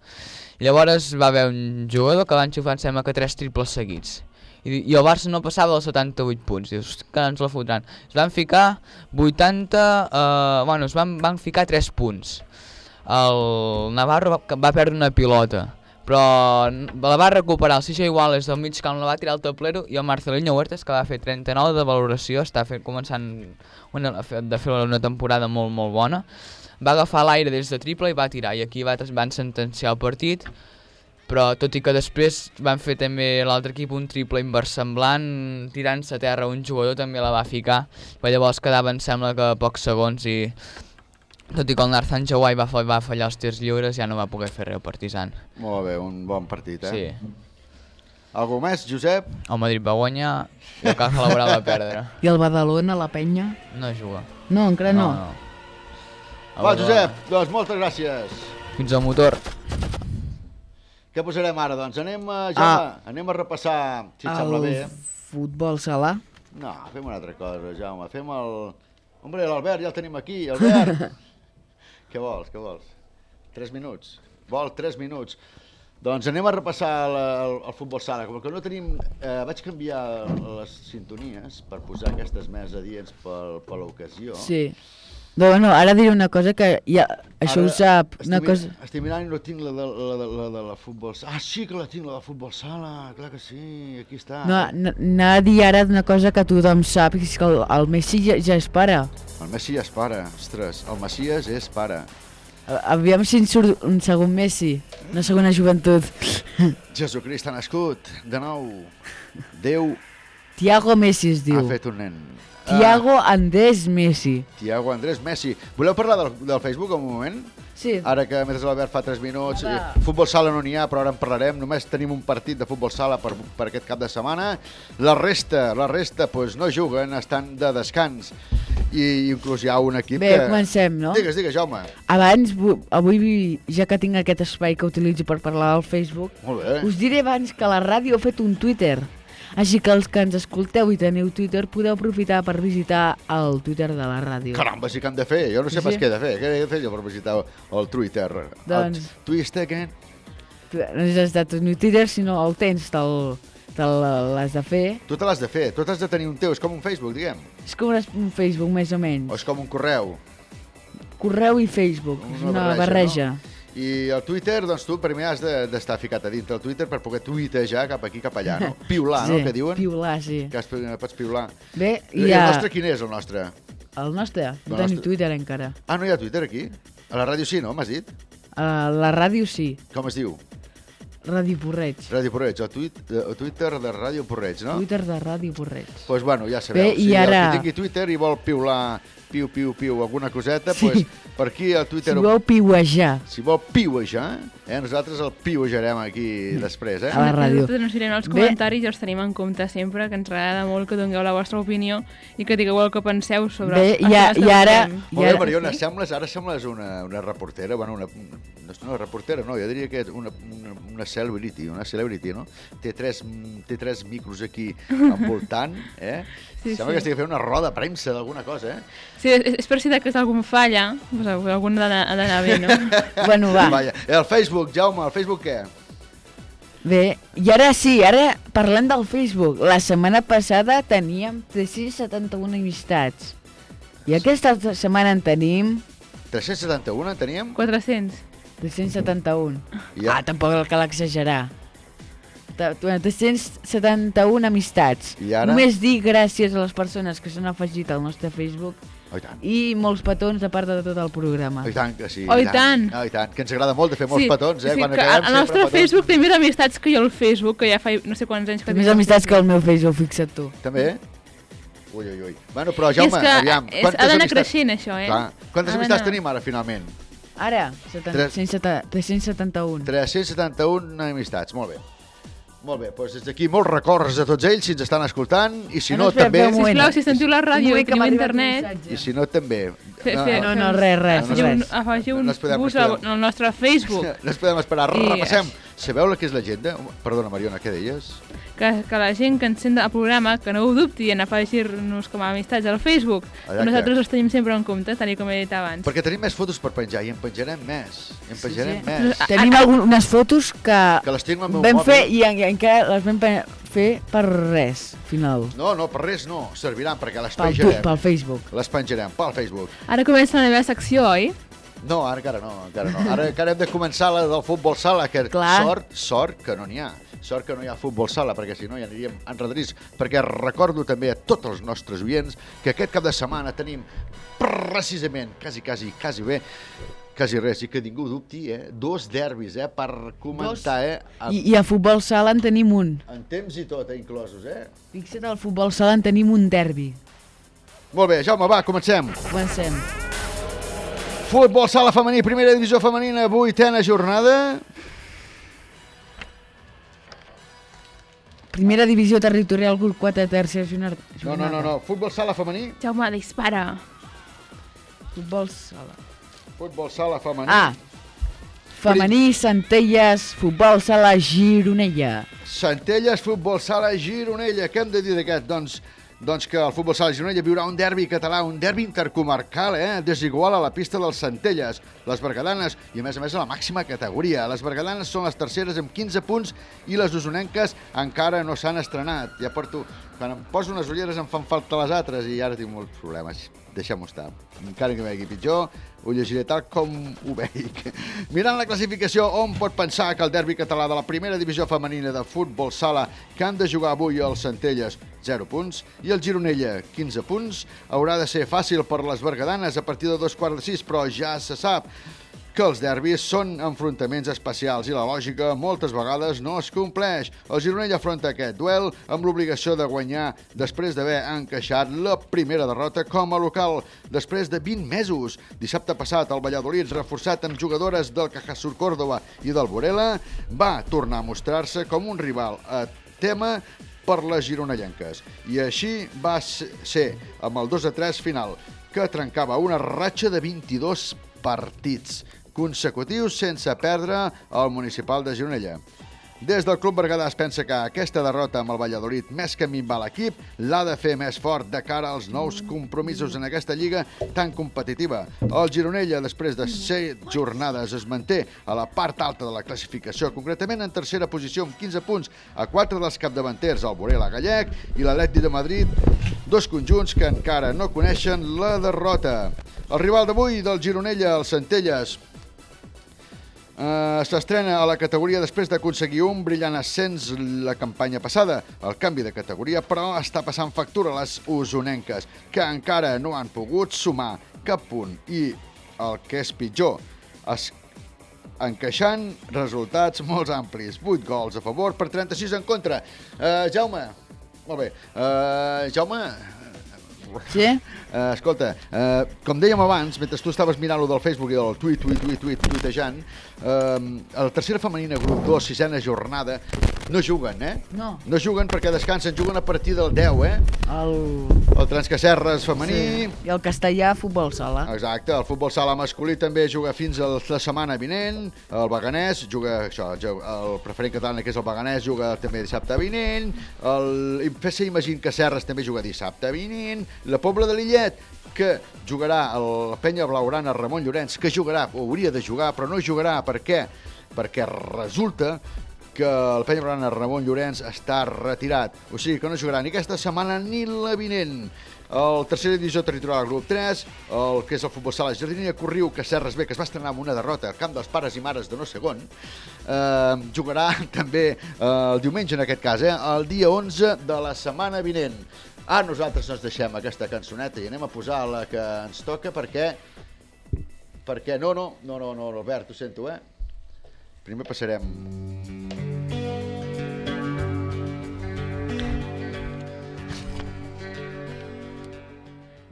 Llavors va haver un jugador que va enxufar, em sembla que 3 triples seguits. I, i el Barça no passava dels 78 punts. Dius, que ens la fotran. Es van ficar 80... Eh, bueno, es van, van ficar 3 punts. El Navarro va, va perdre una pilota, però la va recuperar el Sisha Iguales del mig camp, la va tirar al tablero i el Marcelinho Huertas, que va fer 39 de valoració, està fent, començant una, de fer una temporada molt, molt bona, va agafar l'aire des de triple i va tirar, i aquí va, van sentenciar el partit, però tot i que després van fer també l'altre equip un triple inversemblant, tirant-se a terra un jugador també la va ficar, però llavors quedaven sembla que pocs segons i tot i que el Narzan Jawai va, va fallar els tirs lliures ja no va poder fer res el Partizan. Molt bé, un bon partit, eh? Sí. Algú més, Josep? El Madrid va guanyar i el Caja Laboral va perdre. I el Badalona, la penya? No juga. No, encara no. no. El Va. Josep, doncs moltes gràcies. Fins al motor. Què posarem ara, doncs? Anem a, Jaume, anem a repassar, si et sembla bé. futbol sala. No, fem una altra cosa, Jaume. Fem el... Hombre, l'Albert ja el tenim aquí, Albert. (laughs) què vols, què vols? Tres minuts. Vol tres minuts. Doncs anem a repassar el, el, el futbol sala. Com que no tenim... Eh, vaig canviar les sintonies per posar aquestes més adients per, per l'ocasió. Sí. No, bueno, ara diré una cosa que ja, això Ara ho sap. estic Una cosa... Estic mirant i no tinc la de la, de, la, de la futbol sala. Ah, sí que la tinc, la de futbol sala. Clar que sí, aquí està. No, anar a dir ara una cosa que tothom sap, que és que el, el Messi ja, ja és pare. El Messi ja és pare, ostres. El Messias és pare. Aviam si en surt un segon Messi, una segona joventut. Jesucrist ha nascut, de nou. Déu Tiago Messi es diu. ha fet un nen. Tiago Andrés Messi. Tiago Andrés Messi. Voleu parlar del, del Facebook un moment? Sí. Ara que mentre l'Albert fa 3 minuts, Va. eh, futbol sala no n'hi ha, però ara en parlarem. Només tenim un partit de futbol sala per, per aquest cap de setmana. La resta, la resta, doncs no juguen, estan de descans. I inclús hi ha un equip Bé, que... comencem, no? Digues, digues, Jaume. Abans, vu- avui, ja que tinc aquest espai que utilitzo per parlar al Facebook, bé. us diré abans que la ràdio ha fet un Twitter. Així que els que ens escolteu i teniu Twitter podeu aprofitar per visitar el Twitter de la ràdio. Caramba, sí que han de fer. Jo no sé Sí. pas què he de fer. Què he de fer jo per visitar el Twitter? Doncs- El Twist again. No has estat un Twitter, sinó el tens, te'l te l'has de fer. Tu te l'has de fer. Tu t'has de tenir un teu. És com un Facebook, diguem. És com un Facebook, més o O menys. és com un correu. Correu i Facebook, és una barreja. No? I el Twitter, doncs tu primer has de- d'estar ficat a dintre el Twitter per poder tuitejar cap aquí, cap allà, no? (laughs) Piular, no? Sí, Que diuen? Piular, sí. Que es, pots piular. Bé, I hi el nostre quin és, el nostre? El nostre? No El tenim nostre. Twitter encara. Ah, no hi ha Twitter aquí? A la ràdio sí, no? M'has dit? A la ràdio sí, Com es diu? Ràdio Porreig. Ràdio Porreig, el, tuit, el Twitter de Ràdio Porreig, no? Twitter de Ràdio Porreig. Doncs pues bueno, ja sabeu. Bé, i si ara- el que tingui Twitter i vol piular, piu, piu, piu, alguna coseta, Sí. pues, per aquí al Si Twitter... voleu piuejar Si vol piuejar, eh? nosaltres el piujarem aquí després, eh? a la ràdio. Nosaltres ens anirem als Bé. comentaris i els tenim en compte sempre, que ens agrada molt que dongueu la vostra opinió i que digueu el que penseu sobre Bé, els i, a, que i ara... Molt bé, ara Mariona, sembles, ara sembles una, una reportera, bueno, una, no és una reportera, no, jo diria que és una, una, una celebrity, una celebrity, no? Té tres, té tres micros aquí envoltant, eh? Sí, Sembla sí. que estigui fent una roda de premsa d'alguna cosa, eh? Sí, és, és per si de cas algun falla, doncs algun ha d'anar- ha d'anar bé, no? (laughs) Bueno, va. Vaja. El Facebook, Jaume, el Facebook què? Bé, i ara sí, ara parlant del Facebook. La setmana passada teníem 371 amistats. I aquesta setmana en tenim 371 en teníem? 400. 371. I ja- Ah, tampoc cal exagerar. Ta- 371 amistats. I ara? Només dir gràcies a les persones que s'han afegit al nostre Facebook Oh, i tant. i molts petons a part de tot el programa. Oh, i tant que sí. Oh, i tant. Oh, i tant. Que ens agrada molt de fer molts petons, eh? Sí, Quan que acabem el nostre sempre Facebook té més amistats que jo al Facebook, que ja fa no sé quants anys que Té més al amistats que Facebook. el meu Facebook, fixa't tu. També? Ui, ui, ui. Bueno, però Jaume, és que aviam. és, quantes ha d'anar amistats- creixent, això, eh? Clar. Quantes amistats tenim ara, finalment? Ara, seten- Tres. 170 371. 371 amistats, molt bé. Molt bé, doncs des d'aquí molts records a tots ells si ens estan escoltant i si Ah, no, no, també... Sisplau, si sentiu la ràdio i arribat internet. I si no, també. Fe, No, fe, no, no, res, res, afegiu, un, bus al, nostre Facebook. No ens podem esperar. Repassem. Sabeu la que és l'agenda? Perdona, Mariona, què deies? Que, que la gent que ens sent el programa, que no ho dubti en afegir-nos com a amistats al Facebook, Allà nosaltres que- els tenim sempre en compte, tal com he dit abans. Perquè tenim més fotos per penjar i en penjarem més. I en penjarem sí. més. Tenim algunes fotos que, Que les tinc al meu vam mòbil. fer i, en, encara les vam fer per res, final. No, no, per res no. Serviran perquè les Pel, tu, penjarem. pel Facebook. Les penjarem pel Facebook. Ara comença la meva secció, oi? No, ara encara no, encara no. Ara encara hem de començar la del futbol sala, que Clar. sort, sort que no n'hi ha. Sort que no hi ha futbol sala, perquè si no ja aniríem enredadís. Perquè recordo també a tots els nostres oients que aquest cap de setmana tenim precisament, quasi, quasi, quasi bé, quasi res, i que ningú dubti, eh? dos derbis, eh? Per comentar, eh? En, I, I a futbol sala en tenim un. en temps i tot, eh? Inclosos, eh? Fixa't, al futbol sala en tenim un derbi. Molt bé, Jaume, va, comencem. Comencem. Futbol sala femení, primera divisió femenina, vuitena jornada. Primera divisió territorial, grup 4, tercera jornada. No, no, no, no. Futbol sala femení. Jaume, dispara. Futbol sala. Futbol sala femení. Ah, femení, Centelles, futbol sala, Gironella. Centelles, futbol sala Gironella. Què hem de dir d'aquest? Doncs, doncs que el futbol sala Gironella viurà un derbi català, un derbi intercomarcal, eh? desigual a la pista dels Centelles. Les bergadanes, i a més a més a la màxima categoria. Les bergadanes són les terceres amb 15 punts i les usonenques encara no s'han estrenat. Ja porto... Quan em poso unes ulleres em fan falta les altres i ara tinc molts problemes. Deixem-ho estar. Encara que vegi pitjor, ho llegiré tal com ho veig. (laughs) Mirant la classificació, on pot pensar que el derbi català de la primera divisió femenina de futbol sala que han de jugar avui els Centelles, 0 punts, i el Gironella, 15 punts, haurà de ser fàcil per les bergadanes a partir de dos quarts de sis, però ja se sap que els derbis són enfrontaments especials i la lògica moltes vegades no es compleix. El Gironell afronta aquest duel amb l'obligació de guanyar després d'haver encaixat la primera derrota com a local després de 20 mesos. Dissabte passat el Valladolid, reforçat amb jugadores del Cajasur Córdoba i del Borela, va tornar a mostrar-se com un rival a tema per les gironellenques. I així va ser amb el 2 a 3 final, que trencava una ratxa de 22 partits consecutius sense perdre el municipal de Gironella. Des del Club Berguedà es pensa que aquesta derrota amb el Valladolid, més que minvar l'equip, l'ha de fer més fort de cara als nous compromisos en aquesta lliga tan competitiva. El Gironella, després de set jornades, es manté a la part alta de la classificació, concretament en tercera posició amb 15 punts a quatre dels capdavanters, el Borela Gallec i l'Atleti de Madrid, dos conjunts que encara no coneixen la derrota. El rival d'avui del Gironella, el Centelles, Uh, S'estrena a la categoria després d'aconseguir un brillant ascens la campanya passada. El canvi de categoria, però, està passant factura a les usonenques, que encara no han pogut sumar cap punt. I el que és pitjor, es encaixant resultats molt amplis. 8 gols a favor per 36 en contra. Uh, Jaume, molt bé. Uh, Jaume, Sí? Uh, escolta, uh, com dèiem abans, mentre tu estaves mirant lo del Facebook i del tuit, tuit, tuit, tuit, tuitejant, uh, a la tercera femenina, grup 2, sisena jornada, no juguen, eh? No. No juguen perquè descansen, juguen a partir del 10, eh? El... El Transcacerres femení... Sí. I el castellà, futbol sala. Exacte, el futbol sala masculí també juga fins a la setmana vinent, el Beganès juga, això, el preferent català que és el Beganès juga també dissabte vinent, el FC Imagín Cacerres també juga dissabte vinent, la Pobla de Lillet, que jugarà el Penya Blaurana Ramon Llorenç, que jugarà, o hauria de jugar, però no jugarà, per què? Perquè resulta que el Penya Blaurana Ramon Llorenç està retirat. O sigui que no jugarà ni aquesta setmana ni la vinent. el tercera divisió territorial grup 3, el que és el futbol sala Jardinia Corriu, que Serres B, que es va estrenar amb una derrota al camp dels pares i mares de no segon, eh, jugarà (laughs) també eh, el diumenge, en aquest cas, eh, el dia 11 de la setmana vinent. Ah, nosaltres ens deixem aquesta cançoneta i anem a posar la que ens toca perquè... Perquè no, no, no, no, no, Albert, ho sento, eh? Primer passarem...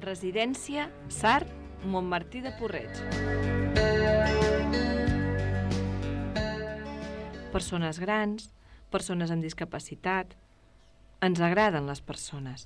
Residència Sart, Montmartí de Porreig. Persones grans, persones amb discapacitat. Ens agraden les persones.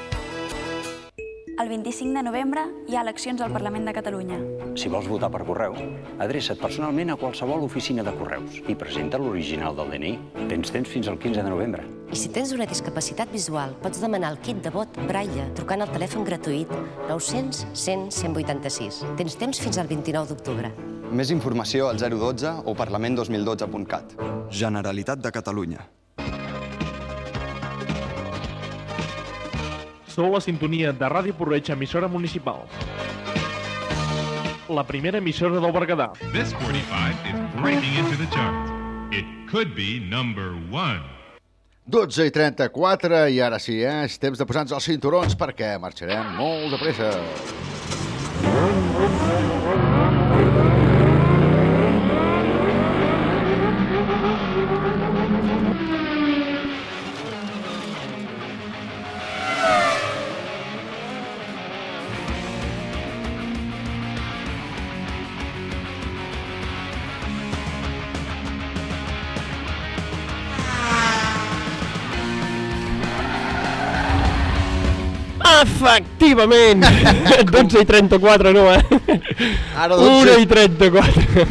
El 25 de novembre hi ha eleccions al Parlament de Catalunya. Si vols votar per correu, adreça't personalment a qualsevol oficina de correus i presenta l'original del DNI. Tens temps fins al 15 de novembre. I si tens una discapacitat visual, pots demanar el kit de vot Braille trucant al telèfon gratuït 900 100 186. Tens temps fins al 29 d'octubre. Més informació al 012 o parlament2012.cat. Generalitat de Catalunya. Sou la sintonia de Ràdio Porreig, emissora municipal. La primera emissora del Berguedà. This 45 is breaking into the charts. It could be number one. 12 i 34, i ara sí, eh? és temps de posar-nos els cinturons perquè marxarem molt de pressa. Efectivament! (laughs) 12 i 34, no, eh? Ara 1 i 34.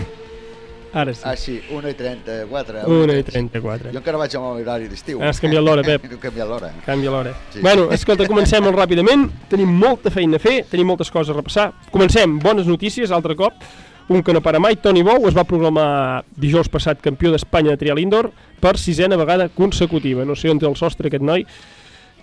Ara sí. Ah, sí, 1 i 34. 1 i 34. Jo encara vaig amb l'horari d'estiu. Has canviat l'hora, Pep. (laughs) He canviat l'hora. Canvia l'hora. Sí. Bueno, escolta, comencem molt ràpidament. Tenim molta feina a fer, tenim moltes coses a repassar. Comencem, bones notícies, altre cop. Un que no para mai, Toni Bou es va proclamar dijous passat campió d'Espanya de trial indoor per sisena vegada consecutiva. No sé on té el sostre aquest noi,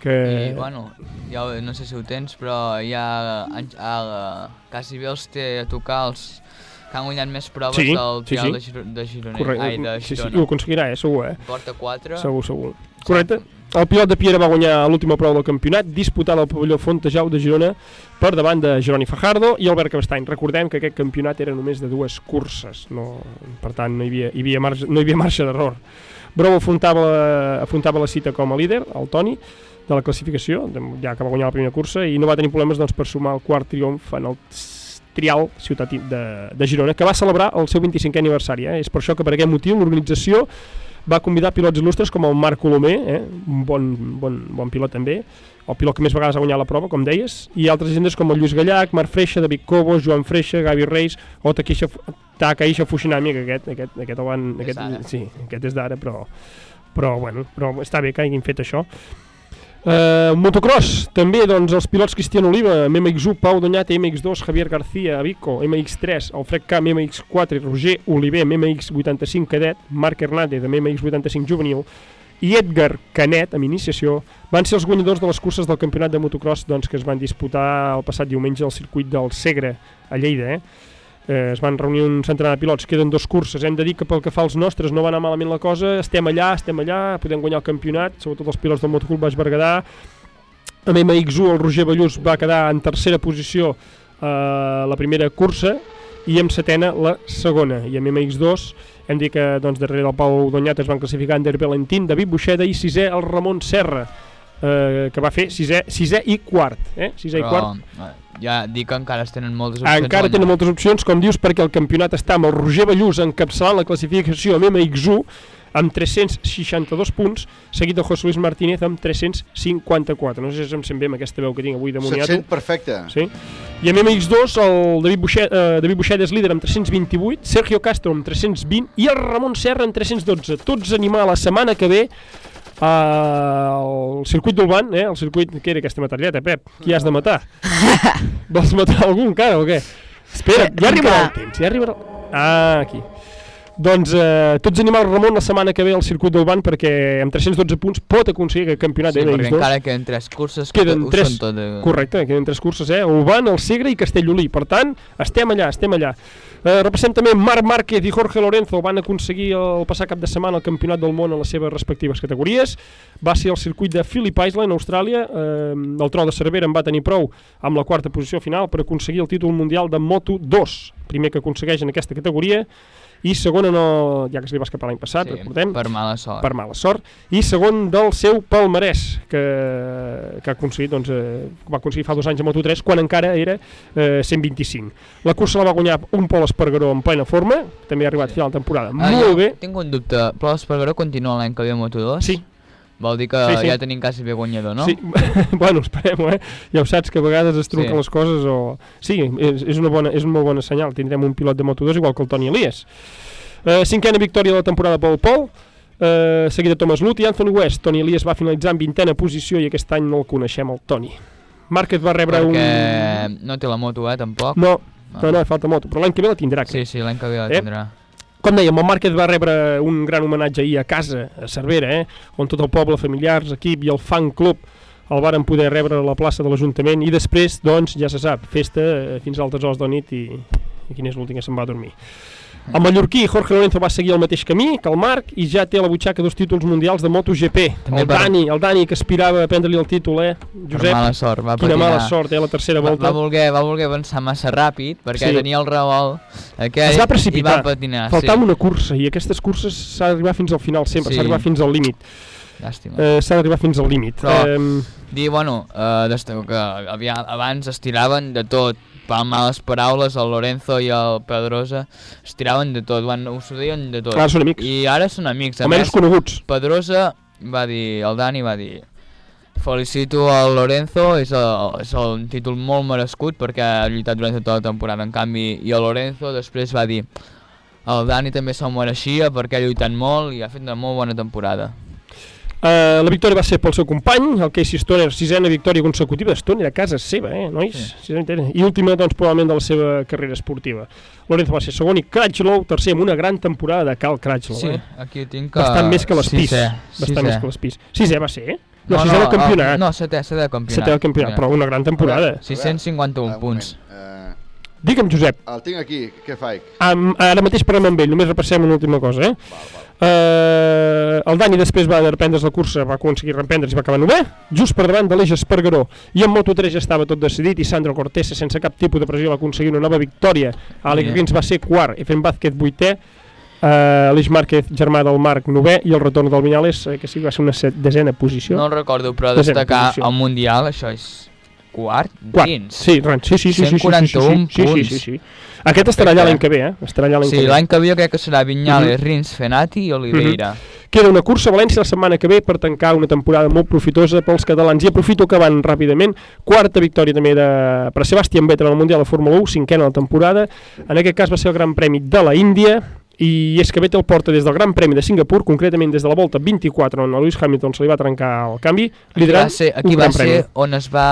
que... I, bueno, ja, no sé si ho tens, però ja anys- a, quasi bé els té a tocar els que han guanyat més proves Sí, del sí, trial sí. de, Giro, de Girona. Correcte. Ai, de sí, sí, ho aconseguirà, eh, segur, eh? Porta 4. Segur, segur. Correcte. El pilot de Piera va guanyar l'última prova del campionat, disputada al pavelló Fontejau de Girona per davant de Jeroni Fajardo i Albert Cabestany. Recordem que aquest campionat era només de dues curses, no, per tant no hi havia, hi havia, marge, no hi havia marxa d'error. Brou afrontava, afrontava la cita com a líder, el Toni, de la classificació, ja que va guanyar la primera cursa, i no va tenir problemes doncs, per sumar el quart triomf en el Trial Ciutat de, de Girona, que va celebrar el seu 25è aniversari. Eh? És per això que per aquest motiu l'organització va convidar pilots il·lustres com el Marc Colomer, eh? un bon, bon, bon pilot també, el pilot que més vegades ha guanyat la prova, com deies, i altres agendes com el Lluís Gallac, Marc Freixa, David Cobos, Joan Freixa, Gavi Reis o Takisha, Takaixa Fushinami, que aquest, aquest, aquest, el van, aquest, sí, aquest és d'ara, però, però, bueno, però està bé que hagin fet això. Uh, motocross, també doncs, els pilots Cristian Oliva, MX1, Pau Doñate, MX2, Javier García, Vico, MX3, Alfred Camp, MX4, Roger Oliver, MX85 cadet, Marc Hernández, de MX85 juvenil, i Edgar Canet, amb iniciació, van ser els guanyadors de les curses del campionat de motocross doncs, que es van disputar el passat diumenge al circuit del Segre, a Lleida. Eh? Eh, es van reunir un centenar de pilots, queden dos curses, hem de dir que pel que fa als nostres no va anar malament la cosa, estem allà, estem allà, podem guanyar el campionat, sobretot els pilots del Motoclub Baix Berguedà, amb MX1 el Roger Ballús va quedar en tercera posició a la primera cursa i en setena la segona, i amb MX2 hem dit que doncs, darrere del Pau Doñat es van classificar Ander Valentín, David Buixeda i sisè el Ramon Serra, eh, que va fer sisè, sisè i quart, eh? sisè i quart. eh, ja dic que encara es tenen moltes opcions. Encara tenen moltes opcions, com dius, perquè el campionat està amb el Roger Ballús encapçalant la classificació amb MX1, amb 362 punts, seguit de José Luis Martínez amb 354. No sé si em sent bé amb aquesta veu que tinc avui de Se't moniato. sent perfecte. Sí. I amb MX2 el David Buixet, eh, David Buixet és líder amb 328, Sergio Castro amb 320 i el Ramon Serra amb 312. Tots animar la setmana que ve al circuit d'Ulban, eh? el circuit, què era aquesta matalleta, Pep? Qui has de matar? (laughs) Vols matar algú encara o què? Espera, ja arribarà el temps, ja arribarà... Ah, aquí. Doncs eh, tots animar el Ramon la setmana que ve al circuit d'Ulban perquè amb 312 punts pot aconseguir aquest campionat Sí, de perquè MX2. encara queden tres curses que Queden ho tres, tot. eh, correcte, queden tres curses, eh? Ulban, el Segre i Castellolí. Per tant, estem allà, estem allà. Eh, repassem també Marc Márquez i Jorge Lorenzo van aconseguir el passar cap de setmana el campionat del món en les seves respectives categories. Va ser el circuit de Phillip Island, Austràlia. Eh, el tro de Cervera en va tenir prou amb la quarta posició final per aconseguir el títol mundial de Moto2, primer que aconsegueix en aquesta categoria i segona no, ja que se li va escapar l'any passat, Sí, recordem, per mala sort. per mala sort, i segon del seu palmarès, que, que ha aconseguit, doncs, eh, va aconseguir fa dos anys a Moto3, quan encara era eh, 125. La cursa la va guanyar un Pol Espargaró en plena forma, també ha arribat sí. final de temporada. Ah, Molt bé, Tinc un dubte, però l'Espargaró continua l'any que ve a Moto2? Sí. Vol dir que Sí, sí. ja tenim quasi bé guanyador, no? Sí, (laughs) bueno, esperem, eh? Ja ho saps que a vegades es trunquen Sí. les coses o... Sí, és, és, una bona, és un molt bona senyal. Tindrem un pilot de Moto2 igual que el Toni Elias. Eh, cinquena victòria de la temporada pel Pol, eh, seguida Thomas Lut i Anthony West. Toni Elias va finalitzar en vintena posició i aquest any no el coneixem, el Toni. Márquez va rebre Perquè un... no té la moto, eh, tampoc. No, no, no, falta moto, però l'any que ve la tindrà. Sí, sí, l'any que ve la Eh? Com dèiem, el Márquez va rebre un gran homenatge ahir a casa, a Cervera, eh? on tot el poble, familiars, equip i el fan club el varen poder rebre a la plaça de l'Ajuntament i després, doncs, ja se sap, festa eh, fins a altes hores de la nit i, i quin és l'últim que se'n va a dormir. El mallorquí Jorge Lorenzo va seguir el mateix camí que el Marc i ja té a la butxaca dos títols mundials de MotoGP. També el per- Dani, el Dani que aspirava a prendre-li el títol, eh? Josep, per mala sort, va quina patinar. mala sort, eh? La tercera Va, volta. va, voler, va voler avançar massa ràpid perquè Sí. tenia el revolt aquell es va precipitar, i va patinar. faltava sí. una cursa i aquestes curses s'ha d'arribar fins al final sempre, Sí. s'ha d'arribar fins al límit. Llàstima. Eh, s'ha d'arribar fins al límit. Però, Eh, dir, bueno, eh, que havia, abans es tiraven de tot, per males paraules, el Lorenzo i el Pedrosa es tiraven de tot, van, us ho deien de tot. Ara són amics. I ara són amics. A Almenys més, coneguts. Pedrosa va dir, el Dani va dir, felicito al Lorenzo, és el, és el títol molt merescut perquè ha lluitat durant tota la temporada, en canvi, i el Lorenzo després va dir, el Dani també se'l mereixia perquè ha lluitat molt i ha fet una molt bona temporada. Eh, la victòria va ser pel seu company, el Casey Stoner, sisena victòria consecutiva d'Stoner a casa seva, eh, nois? Sí. Sisena. I última, doncs, probablement de la seva carrera esportiva. Lorenzo va ser segon i Cratchlow tercer amb una gran temporada de Cal Cratchlow. Sí, eh? aquí tinc que... Bastant més que l'Espís. Sisè, Bastant sisè. més que l'Espís. Sisè va ser, eh? No, No, sisè no, del campionat. ah, no, setè, setè del campionat. Setè del campionat, però una gran temporada. 651 punts. Eh, Digue'm, Josep, el tinc aquí, què faig? Am, ara mateix parlem amb ell, només repassem una última cosa, eh? Eh, el Dani després va reprendre's la cursa, va aconseguir reprendre's i va acabar novè, just per davant de l'Eix Espargaró. I en Moto3 ja estava tot decidit i Sandro Cortés, sense cap tipus de pressió, va aconseguir una nova victòria. Àlex Bien. Rins va ser quart, Efren Vázquez vuitè, eh, Aleix Márquez, germà del Marc, novè, i el retorn del Viñales, eh, que sí que va ser una set, desena posició. No el recordo, però destacar posició. el Mundial, això és quart, Quart. dins. Sí, sí, sí, sí, sí, sí, sí, sí, 141 sí, sí, punts. sí, sí. Aquest estarà allà l'any que ve, eh? Estarà allà l'any Sí, que ve. l'any que ve crec que serà Vinyales, Mhm. Rins, Fenati i Oliveira. Queda una cursa a València la setmana que ve per tancar una temporada molt profitosa pels catalans. I aprofito que van ràpidament. Quarta victòria també de, per Sebastián Vettel el Mundial de Fórmula 1, cinquena la temporada. En aquest cas va ser el Gran Premi de la Índia i és que Vettel porta des del Gran Premi de Singapur, concretament des de la volta 24 on a Lewis Hamilton se li va trencar el canvi, Aquí liderant va ser, aquí un va Gran Premi. ser on es va,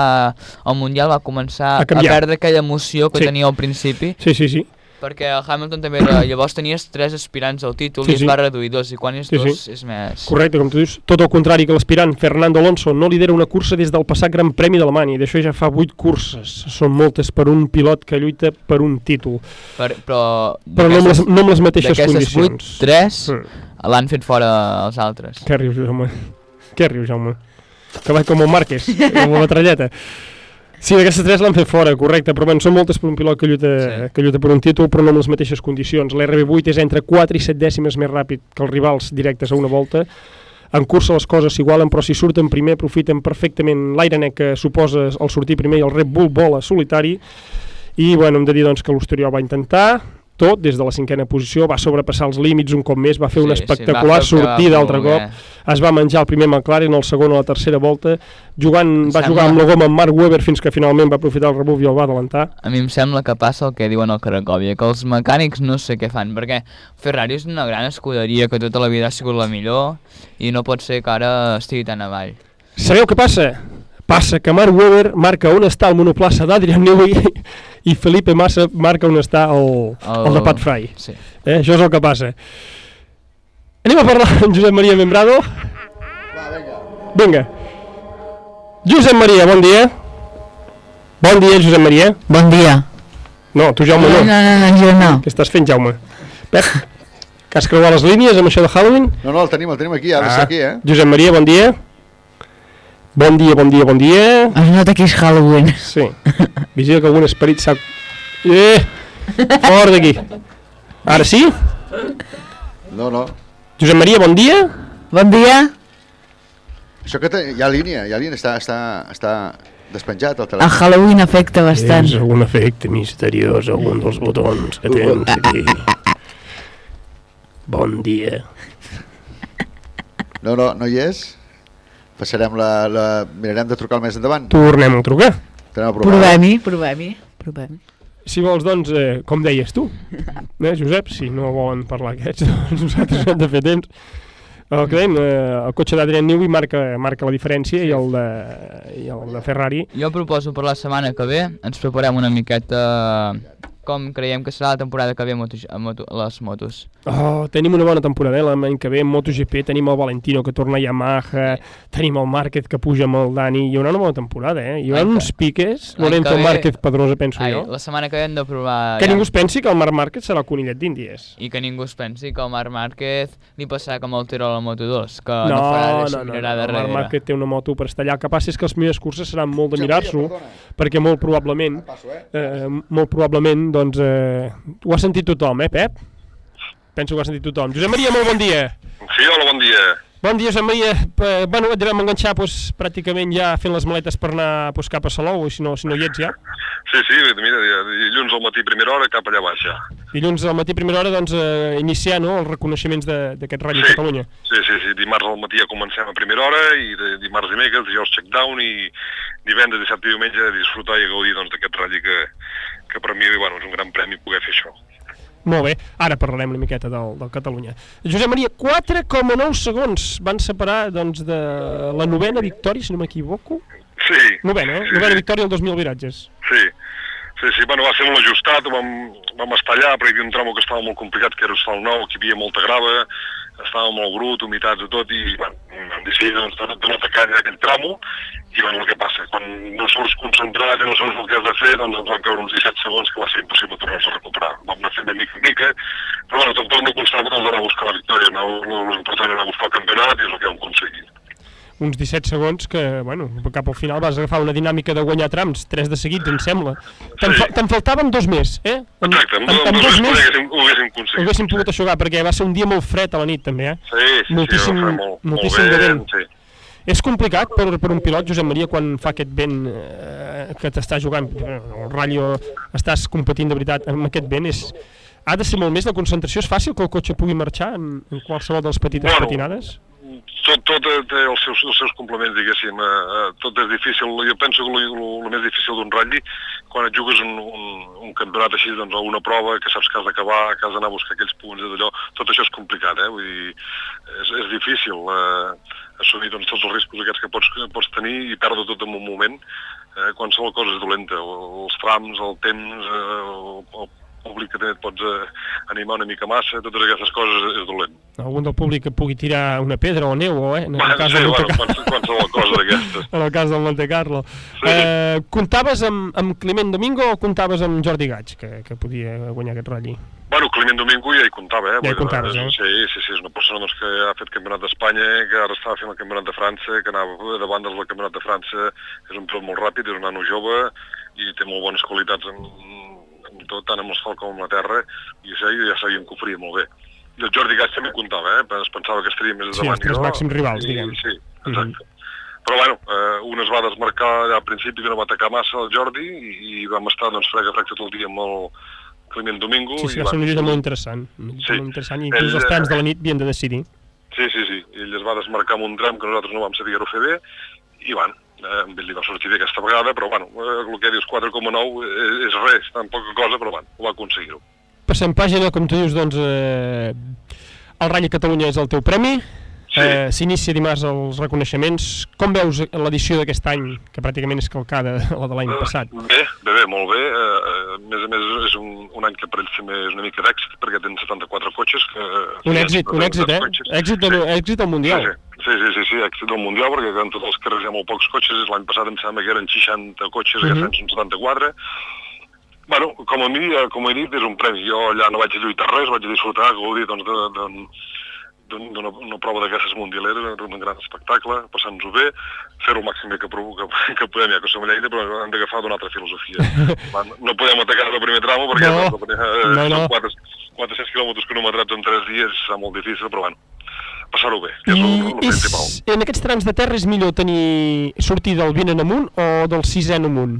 el Mundial va començar A a, perdre aquella emoció que Sí. tenia al principi. Sí, sí, sí. Perquè el Hamilton també era, llavors tenies tres aspirants al títol Sí, i es sí. va reduir dos, i quan és Sí, dos sí. és més... Correcte, com tu dius, tot el contrari que l'aspirant Fernando Alonso no lidera una cursa des del passat Gran Premi d'Alemanya i d'això ja fa 8 curses, són moltes per un pilot que lluita per un títol. Per, però Però no amb les- no amb les mateixes d'aquestes vuit, condicions. tres Mm. l'han fet fora els altres. Què rius, Jaume? Què rius, Jaume? Que va com el Márquez, com la metralleta. (laughs) Sí, d'aquestes tres l'han fet fora, correcte, però bueno, són moltes per un pilot que lluita, sí. que lluita per un títol, però no amb les mateixes condicions. L'RB8 és entre 4 i 7 dècimes més ràpid que els rivals directes a una volta. En cursa les coses s'igualen, però si surten primer aprofiten perfectament l'aire net que suposa el sortir primer i el Red Bull vola solitari. I bueno, hem de dir doncs, que l'Osterió va intentar, tot, des de la cinquena posició, va sobrepassar els límits un cop més, va fer Sí, una sí, espectacular va sortida altre cop, es va menjar el primer McLaren, el segon a la tercera volta, jugant, va Sembla- jugar amb la goma amb Mark Webber fins que finalment va aprofitar el rebuf i el va adelantar. A mi em sembla que passa el que diuen al Cracòvia, que els mecànics no sé què fan, perquè Ferrari és una gran escuderia que tota la vida ha sigut la millor i no pot ser que ara estigui tan avall. Sabeu què passa? Passa que Mark Webber marca on està el monoplaça d'Adrian Newey i Felipe Massa marca on està el, el, el de Pat Fry. Sí. Eh, això és el que passa. Anem a parlar amb Josep Maria Membrado. Vinga. Josep Maria, bon dia. Bon dia, Josep Maria. Bon dia. No, tu Jaume no. No, no, no, jo no. Què estàs fent, Jaume? Pep, que has creuat les línies amb això de Halloween? No, no, el tenim, el tenim aquí, ha de ser aquí, eh? Josep Maria, bon dia. Bon dia, bon dia, bon dia. Es nota que és Halloween. Sí. Vigila que algun esperit s'ha... Eh! Fort d'aquí. Ara sí? No, no. Josep Maria, bon dia. Bon dia. Això que hi ha línia, hi ha línia, està, està, està despenjat el El telèfon. Halloween afecta bastant. És algun efecte misteriós, algun dels botons que tens aquí. Bon dia. No, no, no hi és? Passarem la, la... Mirarem de trucar el més endavant. Tornem a trucar. Tornem a provar. Provem-hi, provem-hi. Provem. Si vols, doncs, eh, com deies tu, eh, Josep, si no volen parlar aquests, (laughs) doncs nosaltres hem de fer temps. El que dèiem, eh, el cotxe d'Adrian Newey marca, marca la diferència i el de, i el de Ferrari Jo proposo per la setmana que ve ens preparem una miqueta com creiem que serà la temporada que ve a, moto, a, moto, a les motos. Oh, tenim una bona temporada, eh? l'any que ve en MotoGP tenim el Valentino que torna a Yamaha, tenim el Márquez que puja amb el Dani, hi haurà una bona temporada, eh? Hi haurà que- uns piques, Lorenzo ve- Márquez Pedrosa, penso Ai, jo. la setmana que ve hem de provar... Que ja. ningú es pensi que el Marc Márquez serà el conillet d'Índies. I que ningú es pensi que el Marc Márquez li passarà com el Tirol a la Moto2, que no, No, farà no, res, no, no, mirarà el Marc darrere. Márquez té una moto per estar allà. El que passa és que les primeres curses seran molt de mirar-s'ho, perquè molt probablement, eh, molt probablement, doncs, eh, ho ha sentit tothom, eh, Pep? Penso que ho ha sentit tothom. Josep Maria, molt bon dia. Sí, hola, bon dia. Bon dia, Josep Maria. Eh, bueno, et devem enganxar doncs, pràcticament ja fent les maletes per anar doncs, cap a Salou, si no, si no hi ets ja. Sí, sí, mira, dilluns al matí primera hora cap allà baix ja. Dilluns al matí, primera hora, doncs, eh, iniciar no, els reconeixements d'aquest Rally Sí. Catalunya. Sí, sí, sí, dimarts al matí ja comencem a primera hora i de, dimarts i dimecres dijous check-down i divendres, dissabte i diumenge disfrutar i gaudir doncs, d'aquest ratll que, que per mi bueno, és un gran premi poder fer això. Molt bé, ara parlarem una miqueta del, del Catalunya. Josep Maria, 4,9 segons van separar doncs, de la novena victòria, si no m'equivoco. Sí. Novena, eh? Sí, Novena sí. victòria al 2.000 viratges. Sí, sí, sí, bueno, va ser molt ajustat, vam, vam estar allà, perquè hi havia un tramo que estava molt complicat, que era asfalt nou, que hi havia molta grava, estava molt brut, humitats i tot, i bueno, vam decidir doncs, donar canya a aquell tramo, i bueno, el que passa, quan no surts concentrat i no saps el que has de fer, doncs ens van caure uns 17 segons que va ser impossible tornar-nos a recuperar. Vam anar fent de mica en mica, però bueno, tampoc no constava doncs, anar a buscar la victòria, no, no, l'important era anar a buscar el campionat i és el que vam aconseguir. Uns 17 segons que, bueno, cap al final vas agafar una dinàmica de guanyar trams, tres de seguits, em sembla. Te'n fa, te'n faltaven dos més, eh? En, Exacte, amb, amb, amb dos més ho haguéssim, ho haguéssim ho aconseguit. haguéssim pogut aixugar, perquè va ser un dia molt fred a la nit, també, eh? Sí, sí, moltíssim, sí, va fer molt, moltíssim molt de vent, vent. sí. És complicat per, per un pilot, Josep Maria, quan fa aquest vent eh, que t'està jugant, el ratll estàs competint de veritat amb aquest vent, és, ha de ser molt més, la concentració és fàcil que el cotxe pugui marxar en, en qualsevol de les petites Bueno, patinades? tot, tot té els seus, els seus complements, diguéssim. Eh, eh, tot és difícil. Jo penso que el més difícil d'un ratlli, quan et jugues un, un, un campionat així, doncs, a una prova, que saps que has d'acabar, que has d'anar a buscar aquells punts d'allò, tot això és complicat, eh? Vull dir, és, és difícil eh, assumir doncs, tots els riscos aquests que pots, que pots tenir i perdre tot en un moment. Eh, qualsevol cosa és dolenta. Els trams, el temps, eh, el, públic que també et pots eh, animar una mica massa, totes aquestes coses és, dolent. Algun del públic que pugui tirar una pedra o neu, eh? En el Bueno, cas sí, Monte bueno, quals- qualsevol cosa d'aquestes. (laughs) en el cas del Monte Carlo. Eh, comptaves amb, amb Climent Domingo o comptaves amb Jordi Gaig, que, que podia guanyar aquest ratlli? Bueno, Climent Domingo ja hi comptava, eh? Ja hi comptaves, eh? Sí, sí, sí, és una persona doncs, que ha fet campionat d'Espanya, que ara estava fent el campionat de França, que anava de bandes del campionat de França, és un pilot molt ràpid, és un nano jove i té molt bones qualitats en, en tot, tant amb l'asfalt com amb la terra, i això ja sabíem que ho faria molt bé. I el Jordi Gas també comptava, eh? Es pensava que estaria més Sí, davant. els tres no, màxims rivals, i, diguem. Sí, exacte. Però bueno, eh, un es va desmarcar allà al principi que no va atacar massa el Jordi i, i vam estar doncs frega frega tot el dia amb el, Climent Domingo. Sí, sí, i, va ser una bueno, lluita molt interessant. Sí. molt interessant i inclús Ell, els trams eh, de la nit havien de decidir. Sí, sí, sí. Ell es va desmarcar amb un tram que nosaltres no vam saber-ho fer bé i, bueno, eh, amb ell li va sortir bé aquesta vegada, però, bueno, eh, el que dius 4,9 és, és res, tan poca cosa, però, bueno, ho va aconseguir-ho. Passem pàgina, com tu dius, doncs, eh, el Rally Catalunya és el teu premi. Sí. Eh, S'inicia dimarts els reconeixements. Com veus l'edició d'aquest any, que pràcticament és calcada a (laughs) la de l'any passat? Bé, bé, bé, molt bé. Eh, eh, més a més, és un, un any que per ells també és una mica d'èxit, perquè tenen 74 cotxes. Que, Un èxit, un èxit, eh? Èxit, de, èxit al Mundial. Sí, sí, sí, sí, èxit del Mundial, perquè en tots els carrers hi ha molt pocs cotxes, l'any passat em sembla que eren 60 cotxes, uh -huh. Mhm. aquest any són 74. Bueno, com a mi, com he dit, és un premi. Jo allà no vaig a lluitar res, vaig a disfrutar, gaudir doncs, de, de, d'una una prova d'aquestes mundialeres, d'un gran espectacle, passant-nos-ho bé, fer-ho el màxim bé que, que, (laughs) que podem, ja que som a Lleida, però hem d'agafar d'una altra filosofia. (laughs) No podem atacar el primer tramo perquè No, doncs, el eh, no, no. 4, 400 quilòmetres cronometrats en 3 dies, serà molt difícil, però bueno, passar-ho bé, que és el, el I principal. en aquests trams de terra és millor tenir sortir del 20 en amunt o del 6 en amunt?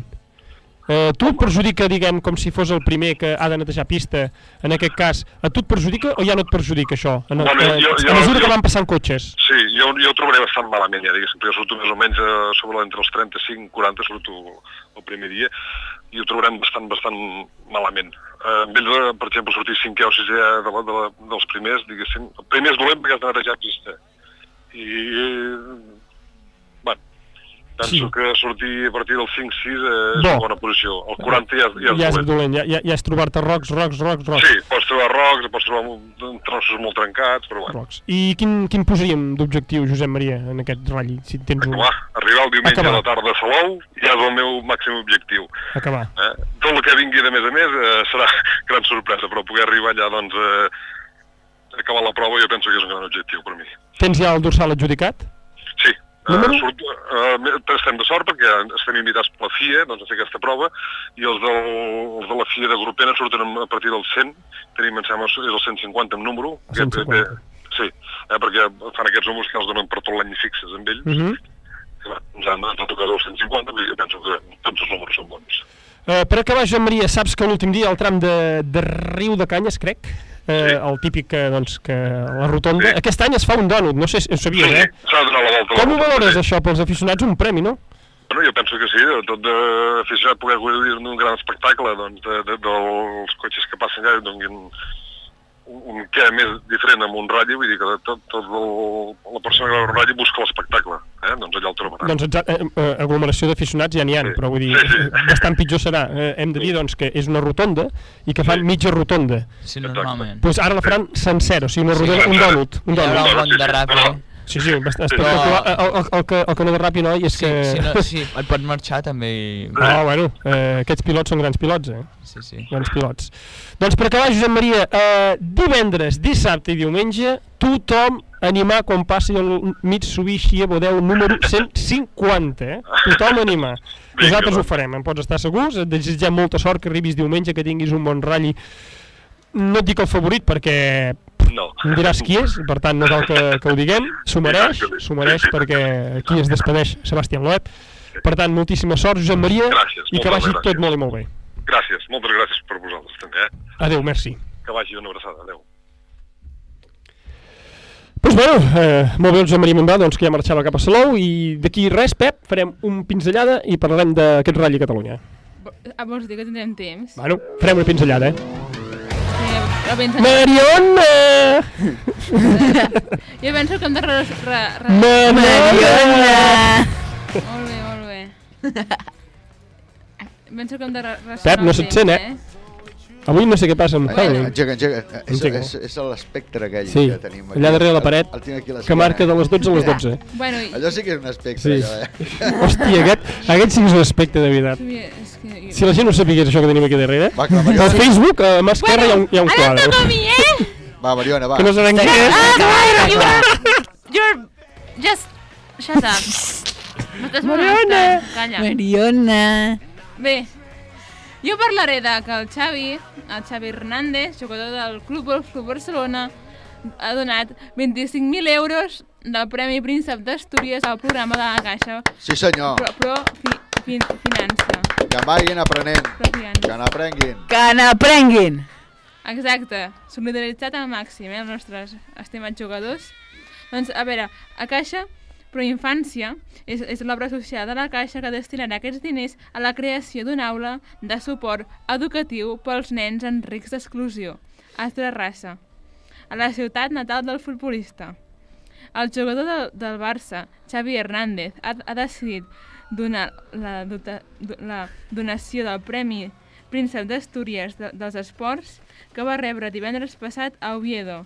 Eh, tu et perjudica, diguem, com si fos el primer que ha de netejar pista, en aquest cas, a tu et perjudica o ja no et perjudica això? En, Bueno, eh, jo- jo- a mesura que jo- van passant cotxes. Sí, jo, jo ho trobaré bastant malament, ja diguéssim, perquè surto més o menys eh, sobre entre els 35 i 40, surto el primer dia, i ho trobarem bastant, bastant malament. Eh, en vez de, per exemple, sortir 5è o 6è de la, de la, dels primers, diguéssim, el primer és dolent perquè has de netejar pista. I, penso Sí. que sortir a partir del 5-6 és Bo. una bona posició. El 40 ja, ja és ja és dolent. ja, ja, ja és trobar-te rocs, rocs, rocs, rocs. Sí, pots trobar rocs, pots trobar trossos molt trencats, però bueno. rocs. I quin, quin posaríem d'objectiu, Josep Maria, en aquest ratll, si tens un... Acabar, arribar el diumenge Acabar. a la tarda a Salou ja és el meu màxim objectiu. Acabar. Eh? Tot el que vingui de més a més eh, serà (laughs) gran sorpresa, però poder arribar allà, doncs, eh, acabar la prova jo penso que és un gran objectiu per mi. Tens ja el dorsal adjudicat? Eh, Número? surt, eh, estem de sort perquè estem invitats per la FIA doncs, a fer aquesta prova i els, del, els de la FIA de Grupena surten a partir del 100, tenim, em sembla, és el 150 en número. El 150. Que, que, sí, eh, perquè fan aquests números que els donen per tot l'any fixes amb ells. Uh -huh. que, va, ens han de tocar els 150, perquè jo penso que tots els números són bons. Eh, per acabar, Joan Maria, saps que l'últim dia al tram de, de Riu de Canyes, crec, eh, sí. el típic que, doncs, que la rotonda, sí. aquest any es fa un dònut, no sé si ho sabies, eh? S'ha de donar la volta. Com ho valores, això, pels aficionats? Un premi, no? Bueno, jo penso que sí, de tot d'aficionat poder gaudir d'un gran espectacle, doncs, de, de, dels cotxes que passen allà, donguin un, un què més diferent amb un ratll, vull dir que tot, tot el, la persona que va a un ratll busca l'espectacle, eh? doncs allà el trobarà. Doncs eh, eh, aglomeració d'aficionats ja n'hi ha, sí. però vull dir, Sí, sí. bastant pitjor serà. Eh, hem de dir doncs, que és una rotonda i que fan mitja rotonda. Sí, normalment. Doncs ara la faran sencera, o sigui, una Sí. rotonda, un dònut. Un dònut. un bon derrapi. Sí, sí, bastant espectacular. El, el, el, que, el que no derrapi, noi, és Sí, que... si no, sí, et pot marxar també i... Ah, (laughs) bueno, eh, aquests pilots són grans pilots, eh? Sí, sí. Grans pilots. Doncs per acabar, Josep Maria, eh, divendres, dissabte i diumenge, tothom animar quan passi el Mitsubishi Evo 10 número 150, eh? Tothom animar. Nosaltres ho farem, en pots estar segurs, et desitgem molta sort, que arribis diumenge, que tinguis un bon ratll. No et dic el favorit perquè no. em diràs qui és, per tant no cal que, que ho diguem, s'ho mereix, s'ho mereix perquè aquí es despedeix Sebastián Loeb. Per tant, moltíssima sort, Josep Maria, Gràcies, i que vagi gràcies. tot molt i molt bé. Gràcies, moltes gràcies per vosaltres també, eh? Adéu, merci. Que vagi una abraçada, adéu. Doncs bueno, eh, molt bé el Josep Maria Montbà, doncs que ja marxava cap a Salou i d'aquí res, Pep, farem un pinzellada i parlarem d'aquest ratll a Catalunya. Ah, vols dir que tindrem temps? Bueno, farem una pinzellada, eh? Jo penso, Mariona! (laughs) jo penso que hem de... Re, re, re... Mariona! Molt bé, molt bé. (laughs) Penso que hem de re, Pep, no se't sent, eh? Avui no sé què passa amb Halloween. Engega, engega. És, Engega. és, és l'espectre aquell Sí, que tenim aquí. allà darrere la paret, El, el tinc aquí que marca de les 12 a les 12. Bueno, i- Allò sí que és un espectre, Sí. allò, eh? (laughs) Hòstia, aquest, aquest sí que és un aspecte de veritat. És que... Si la gent no sapigués això que tenim aquí darrere, Va, Mariona- al Facebook, a mà esquerra, hi ha un, hi ha un quadre. mi, eh? Va, Mariona, va. Que no sabem què és. Ah. You're... Just... Shut up. M'estàs Mariona! Calla. Mariona! Bé, jo parlaré de que el Xavi, el Xavi Hernández, jugador del Club Golf Club Barcelona, ha donat 25.000 euros del Premi Príncep d'Astúries al programa de la Caixa. Sí, senyor. Però, però fi, fin finança. Que vagin aprenent. Que n'aprenguin. Que n'aprenguin! Exacte, solidaritzat al màxim, eh, els nostres estimats jugadors. Doncs, a veure, a Caixa Proinfància és, és l'obra social de la Caixa que destinarà aquests diners a la creació d'una aula de suport educatiu pels nens en risc d'exclusió, a Terrassa, a la ciutat natal del futbolista. El jugador del, del Barça, Xavi Hernández, ha, ha decidit donar la, dota, do- la donació del Premi Príncep d'Astúries de, dels Esports que va rebre divendres passat a Oviedo,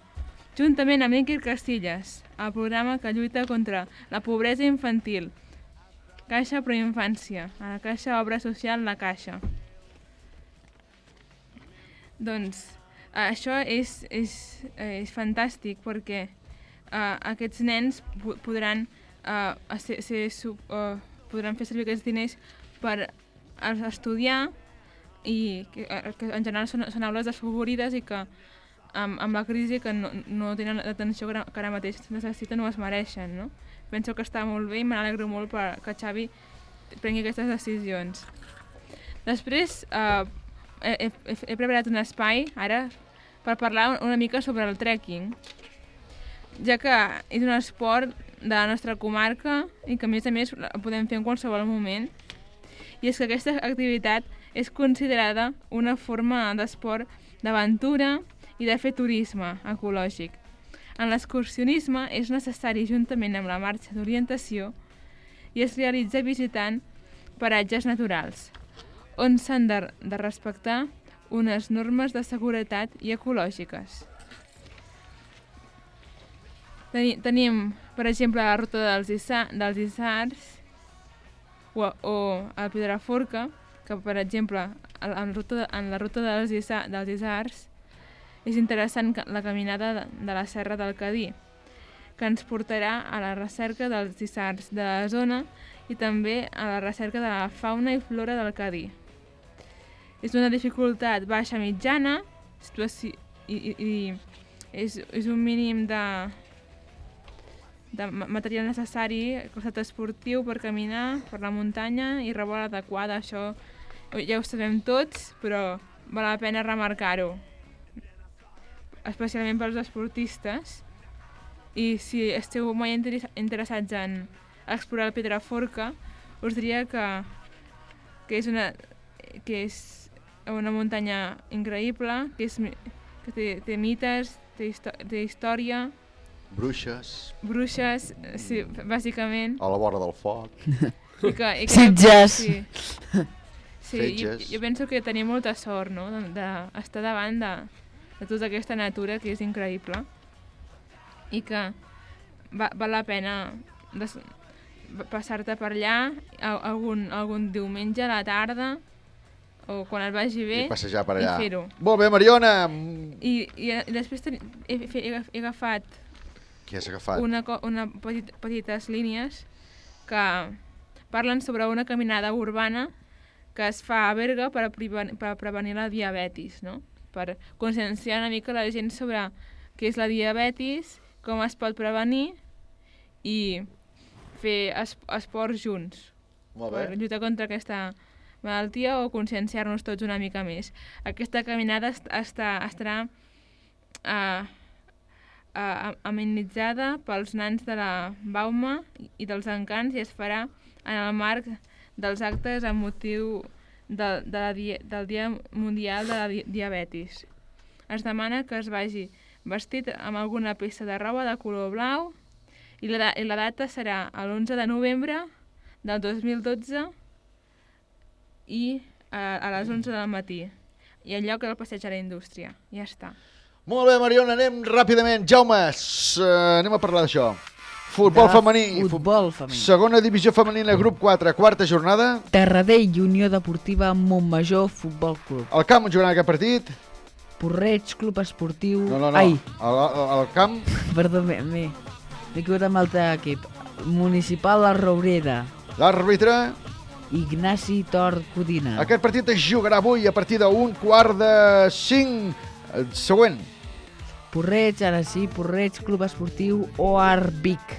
juntament amb Iker Casillas, el programa que lluita contra la pobresa infantil. Caixa Proinfància, a la Caixa Obra Social La Caixa. Doncs això és, és, eh, és fantàstic perquè eh, aquests nens po- podran, eh, ser, ser, eh, podran fer servir aquests diners per es- estudiar i que, que en general són, són aules desfavorides i que amb, amb la crisi que no, no tenen l'atenció que, ara- mateix necessiten o es mereixen, no? Penso que està molt bé i me n'alegro molt per, que Xavi prengui aquestes decisions. Després eh, he, he, he preparat un espai, ara, per parlar una mica sobre el trekking, ja que és un esport de la nostra comarca i que a més a més el podem fer en qualsevol moment. I és que aquesta activitat és considerada una forma d'esport d'aventura i de fer turisme ecològic. En l'excursionisme és necessari, juntament amb la marxa d'orientació, i es realitza visitant paratges naturals, on s'han de, de respectar unes normes de seguretat i ecològiques. Teni, tenim, per exemple, la ruta dels, Issa, dels Isars o, o el Piedraforca, que, per exemple, en ruta, en la ruta dels, Issa, dels Isars és interessant la caminada de, la Serra del Cadí, que ens portarà a la recerca dels Isars de la zona i també a la recerca de la fauna i flora del Cadí. És una dificultat baixa mitjana i, i, i és, és un mínim de, de ma- material necessari, calçat esportiu per caminar per la muntanya i rebola adequada. Això ja ho sabem tots, però val la pena remarcar-ho. Especialment pels esportistes. I si esteu mai interes- interessats en explorar el Pedraforca, us diria que, que és una que és una muntanya increïble, que, és, que té, té mites, té, histo té història, Bruixes, bruixes, sí, bàsicament. a la vora del foc. (laughs) I que, i que, Sitges. Sí, sí jo, Fetges. jo penso que tenim molta sort, no?, d'estar de, d'estar davant de, de tota aquesta natura que és increïble i que va, val la pena des, passar-te per allà algun, algun diumenge a la tarda o quan et vagi bé I passejar per allà. fer-ho. Molt bé, Mariona! I, i, i després he, he, he agaf- he agafat Què has agafat? una, una petit, petites línies que parlen sobre una caminada urbana que es fa a Berga per, a per a prevenir la diabetis, no? Per conscienciar una mica la gent sobre què és la diabetis, com es pot prevenir i fer es esports junts Molt bé. per lluitar contra aquesta malaltia o conscienciar-nos tots una mica més. Aquesta caminada est està, estarà uh, uh, amenitzada pels nans de la Bauma i dels encants i es farà en el marc dels actes amb motiu de, de la, di- del Dia Mundial de la di Diabetis. Es demana que es vagi vestit amb alguna peça de roba de color blau i la, i la data serà l'11 de novembre del 2012 i a, a les 11 del matí i el lloc del passeig a la indústria. Ja està. Molt bé, Mariona, anem ràpidament. Jaume, eh, anem a parlar d'això. Futbol femení. futbol femení. Segona divisió femenina, grup 4, quarta jornada. Terradell i Unió Deportiva Montmajor Futbol Club. El camp jugarà aquest partit. Porreig, Club Esportiu... No, no, no. Ai, Al, al, al camp, (laughs) perdó, m'he equivocat amb l'altre equip. Municipal La Roureda. l'àrbitre. Ignasi Tor Codina. Aquest partit es jugarà avui a partir d'un quart de cinc. Eh, Següent. Porreig, ara sí, Porreig, Club Esportiu OAR Vic.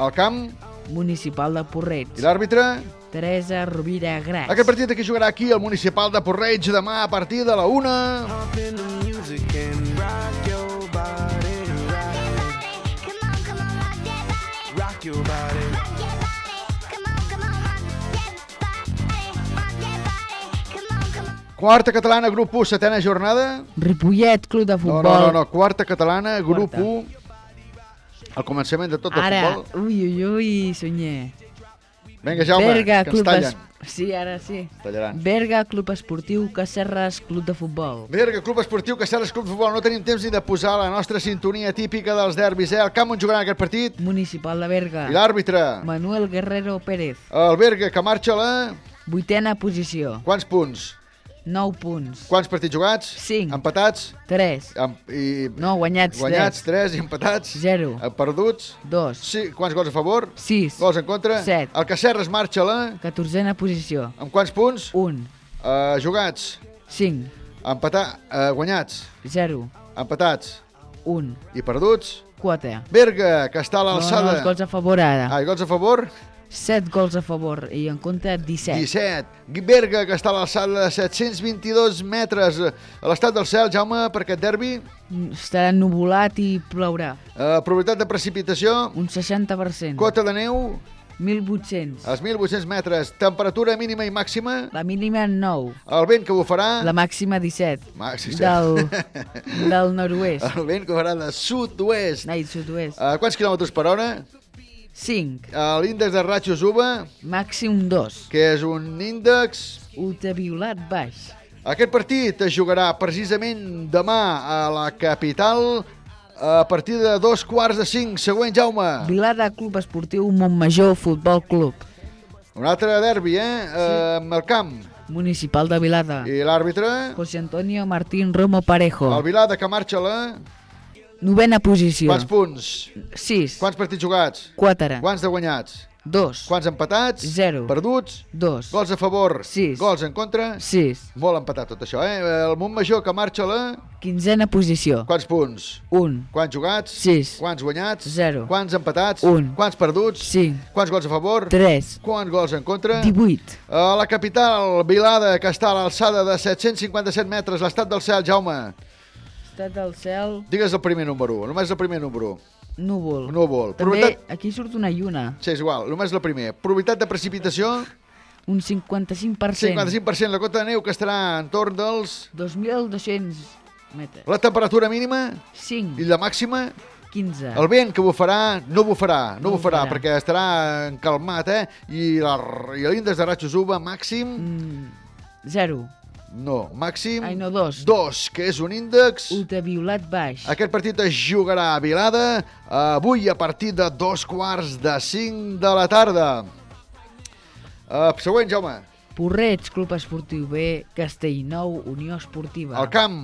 Al camp, Municipal de Porreig. I l'àrbitre? Teresa Rovira Gras. Aquest partit que jugarà aquí al Municipal de Porreig demà a partir de la 1. Rock your body. Quarta catalana, grup 1, setena jornada. Ripollet, Club de No, Futbol. no, no, no, quarta catalana, grup Quarta. 1. Al començament de tot el Ara, futbol. ui, ui, ui, sonyer. Vinga, Jaume, Berga, que ens Club tallen. Es... Sí, ara sí. Tallaran. Berga, Club Esportiu, Cacerres, Club de Futbol. Berga, Club Esportiu, Caceres, Club de Futbol. No tenim temps ni de posar la nostra sintonia típica dels derbis, eh? El camp on jugaran aquest partit. Municipal de Berga. I l'àrbitre? Manuel Guerrero Pérez. El Berga, que marxa a la... Vuitena posició. Quants punts? 9 punts. Quants partits jugats? 5. Empatats? 3. Em... I... No, guanyats, Guanyats, 3 i empatats? 0. Perduts? 2. Sí. Quants gols a favor? 6. Gols en contra? 7. El Cacerres marxa a la... 14a posició. Amb quants punts? 1. Uh, jugats? 5. Empatar... Uh, guanyats? 0. Empatats? 1. I perduts? 4. Berga, que està a No, no, l'alçada. els gols a favor ara. Ah, gols a favor? 7 gols a favor i en compte 17. 17. Berga, que està a l'alçada de 722 metres a l'estat del cel, Jaume, per aquest derbi. Estarà nuvolat i plourà. Uh, probabilitat de precipitació. Un 60%. Cota de neu. 1.800. Els 1.800 metres. Temperatura mínima i màxima. La mínima 9. El vent que bufarà. La màxima 17. Màxim, Del, (laughs) del nord-oest. El vent que bufarà de sud-oest. Ai, sud-oest. Uh, quants quilòmetres per hora? 5. L'índex de ratxos UVA. Màxim 2. Que és un índex... Ultraviolat baix. Aquest partit es jugarà precisament demà a la capital a partir de dos quarts de cinc. Següent, Jaume. Vilada Club Esportiu Montmajor Futbol Club. Un altre derbi, eh? Sí. Amb el camp. Municipal de Vilada. I l'àrbitre? José Antonio Martín Romo Parejo. El Vilada que marxa la... Novena posició. Quants punts? 6. Quants partits jugats? 4. Quants de guanyats? 2. Quants empatats? 0. Perduts? 2. Gols a favor? 6. Gols en contra? 6. Molt empatat tot això, eh? El Montmajor que marxa a la... Quinzena posició. Quants punts? 1. Quants jugats? 6. Quants guanyats? 0. Quants empatats? 1. Quants perduts? 5. Quants gols a favor? 3. Quants gols en contra? 18. A la capital, Vilada, que està a l'alçada de 757 metres, l'estat del cel, Jaume. Estat del cel, Digues el primer número, només el primer número. núvol. Núvol. També Probabilitat... aquí surt una lluna. Sí, és igual, només el primer. Probabilitat de precipitació, Un 55%. 55%. La cota de neu que estarà entorn dels... 2.200 metres. La temperatura mínima 5. i la màxima 15. El vent que bufarà, no bufarà, no, No bufarà, bufarà. perquè estarà encalmat, eh? I la- l'índex de ratxos UVA màxim... Mm, 0. No, màxim... Ai, no, 2. 2, que és un índex... Ultraviolat baix. Aquest partit es jugarà a Vilada avui a partir de dos quarts de cinc de la tarda. Uh, següent, Jaume. Porreig, Club Esportiu B, Castellnou, Unió Esportiva. El camp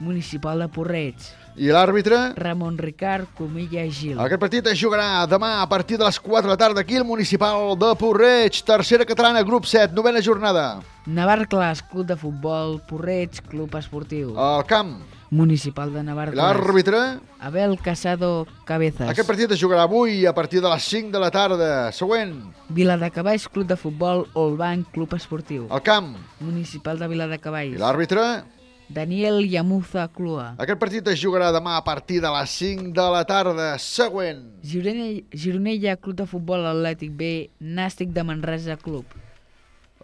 Municipal de Porreig. I l'àrbitre. Ramon Ricard Comilla Gil. Aquest partit es jugarà demà a partir de les 4 de la tarda aquí al Municipal de Porreig. Tercera catalana, grup 7, novena jornada. Navarcles, Club de Futbol, Porreig, Club Esportiu. El camp Municipal de i Navarcles. l'àrbitre. Abel Casado Cabezas. Aquest partit es jugarà avui a partir de les 5 de la tarda. Següent, Viladecavalls, Club de Futbol, Olbanc, Club Esportiu. el camp Municipal de i Viladecavalls. l'àrbitre. Daniel Yamuza Clua. Aquest partit es jugarà demà a partir de les 5 de la tarda. Següent. Gironella, Gironella, Club de Futbol Atlètic B, Nàstic de Manresa Club.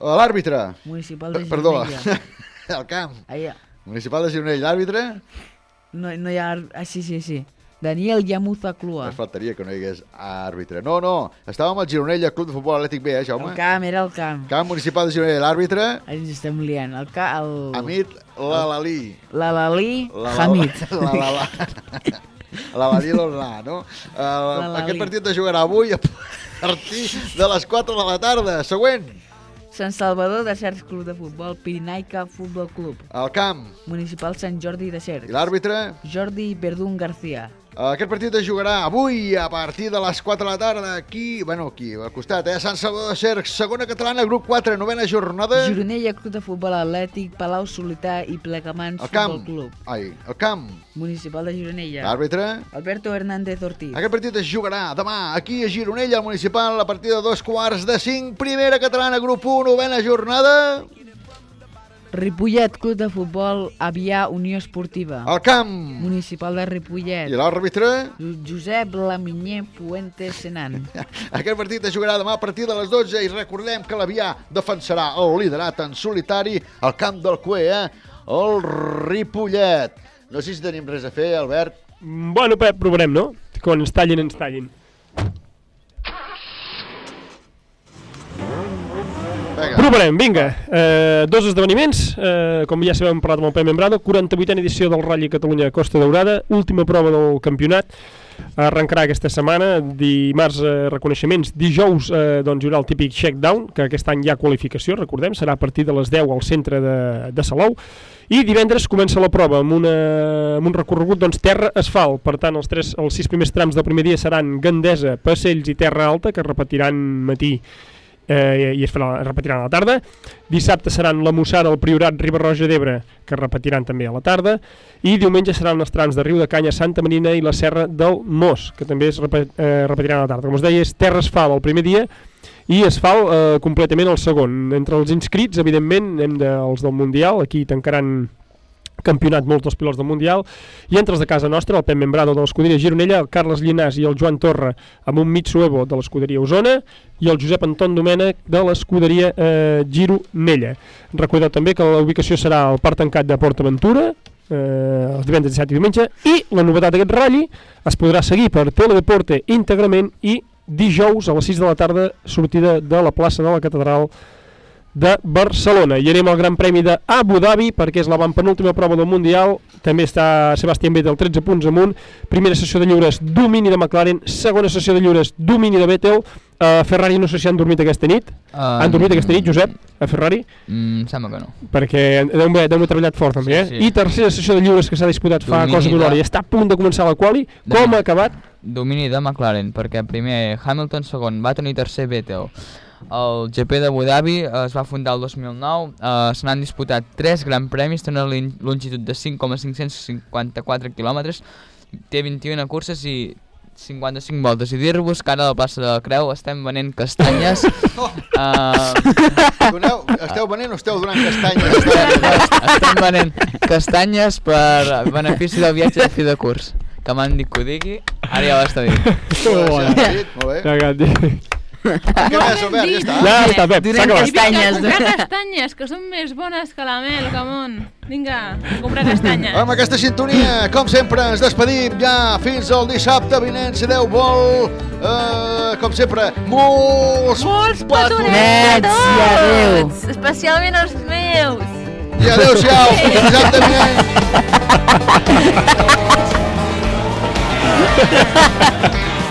L'àrbitre. Municipal de Perdó, Gironella. (laughs) el camp. Allà. Municipal de Gironell, l'àrbitre. No, no hi ha... Ah, sí, sí, sí. Daniel Yamuza Clua. Es faltaria que no hi hagués àrbitre. No, no, estàvem al Gironella Club de Futbol Atlètic B, eh, Jaume? El camp, era el camp. Camp Municipal de Gironella, l'àrbitre. Ens estem liant. El ca... El... Amit Lalali. La Lali La- Hamid. (laughs) La, la, la, la Lalí Lolà, no? Uh, aquest partit es jugarà avui a partir de les 4 de la tarda. Següent. Sant Salvador de Cercs Club de Futbol, Pirinaica Futbol Club. El camp Municipal Sant Jordi de i Cercs. l'àrbitre. Jordi Verdún García. Aquest partit es jugarà avui a partir de les 4 de la tarda aquí, bueno, aquí, al costat, eh? Sant Salvador de Cercs, segona catalana, grup 4, novena jornada. Gironella, Club de Futbol Atlètic, Palau Solità i Plegamans El camp. Futbol Club. Ai, el camp. Municipal de Gironella. L'àrbitre. Alberto Hernández Ortiz. Aquest partit es jugarà demà aquí a Gironella, al municipal, a partir de dos quarts de cinc. Primera catalana, grup 1, novena jornada. Ripollet, Club de Futbol, Avià, Unió Esportiva. Al camp. Municipal de Ripollet. I l'àrbitre? Josep Laminyer Puente Senan. (laughs) Aquest partit es jugarà demà a partir de les 12 i recordem que l'Avià defensarà el liderat en solitari al camp del Cué, eh? El Ripollet. No sé si tenim res a fer, Albert. Mm, Bueno, Pep, provarem, no? Quan ens tallin, ens tallin. Vinga. Provarem, vinga. Eh, dos esdeveniments, eh, com ja sabem, hem parlat amb el Pep Membrado, 48a edició del Rally Catalunya Costa Daurada, última prova del campionat, arrencarà aquesta setmana, dimarts eh, reconeixements, dijous eh, doncs, hi haurà el típic check-down, que aquest any hi ha qualificació, recordem, serà a partir de les 10 al centre de, de Salou, i divendres comença la prova amb, una, amb un recorregut doncs, terra-asfalt, per tant els, tres, els sis primers trams del primer dia seran Gandesa, Passells i Terra Alta, que repetiran matí eh, i es farà, es repetiran a la tarda. Dissabte seran la Mossara, el Priorat, Riba-roja d'Ebre, que es repetiran també a la tarda. I diumenge seran els trams de Riu de Canya, Santa Marina i la Serra del Mos, que també es eh, repetiran a la tarda. Com us deia, és terra asfalt el primer dia i asfalt eh, completament el segon. Entre els inscrits, evidentment, hem de, els del Mundial, aquí tancaran campionat molts dels pilots del Mundial i entre els de casa nostra, el Pep Membrado de l'escuderia Gironella, el Carles Llinàs i el Joan Torra amb un Mitsuevo de l'escuderia Osona i el Josep Anton Domènech de l'escuderia eh, Gironella. Recordeu també que la ubicació serà al Parc Tancat de Port Aventura eh, els divendres, dissabte i diumenge i la novetat d'aquest ratll es podrà seguir per Teledeporte íntegrament i dijous a les 6 de la tarda sortida de la plaça de la Catedral de Barcelona. I anem al Gran Premi de Abu Dhabi perquè és la penúltima prova del Mundial. També està Sebastián Vettel 13 punts amunt. Primera sessió de lliures, domini de McLaren. Segona sessió de lliures, domini de Vettel. A Ferrari no sé si han dormit aquesta nit. Ah, han dormit aquesta nit, Josep, a Ferrari? Mm, sembla que no. Perquè deu haver, deu haver treballat fort també, eh? Sí, sí. I tercera sessió de lliures que s'ha disputat fa Domini cosa d'una hora de- i està a punt de començar la quali. De- Com ha acabat? Domini de McLaren, perquè primer Hamilton, segon va tenir tercer Vettel. El GP d'Abu Dhabi eh, es va fundar el 2009, eh, se n'han disputat 3 gran premis, té una longitud de 5,554 quilòmetres, té 21 curses i 55 voltes. I dir-vos que ara a la plaça de la Creu estem venent castanyes. (laughs) uh, Doneu, esteu venent o esteu donant castanyes? estem venent castanyes per benefici del viatge de fi de curs. Que m'han dit que ho digui, ara ja ho està dit. Molt dit, molt bé. Ja, està. Ja està, Pep, s'ha acabat. Vinga, comprar castanyes, que són més bones que la mel, camon. Vinga, comprar castanyes. Amb aquesta sintonia, com sempre, ens despedim ja fins al dissabte vinent, si Déu vol. Uh, com sempre, molts, Molts petonets i adéu. especialment els meus. I adéu-siau, fins dissabte vinent. (laughs)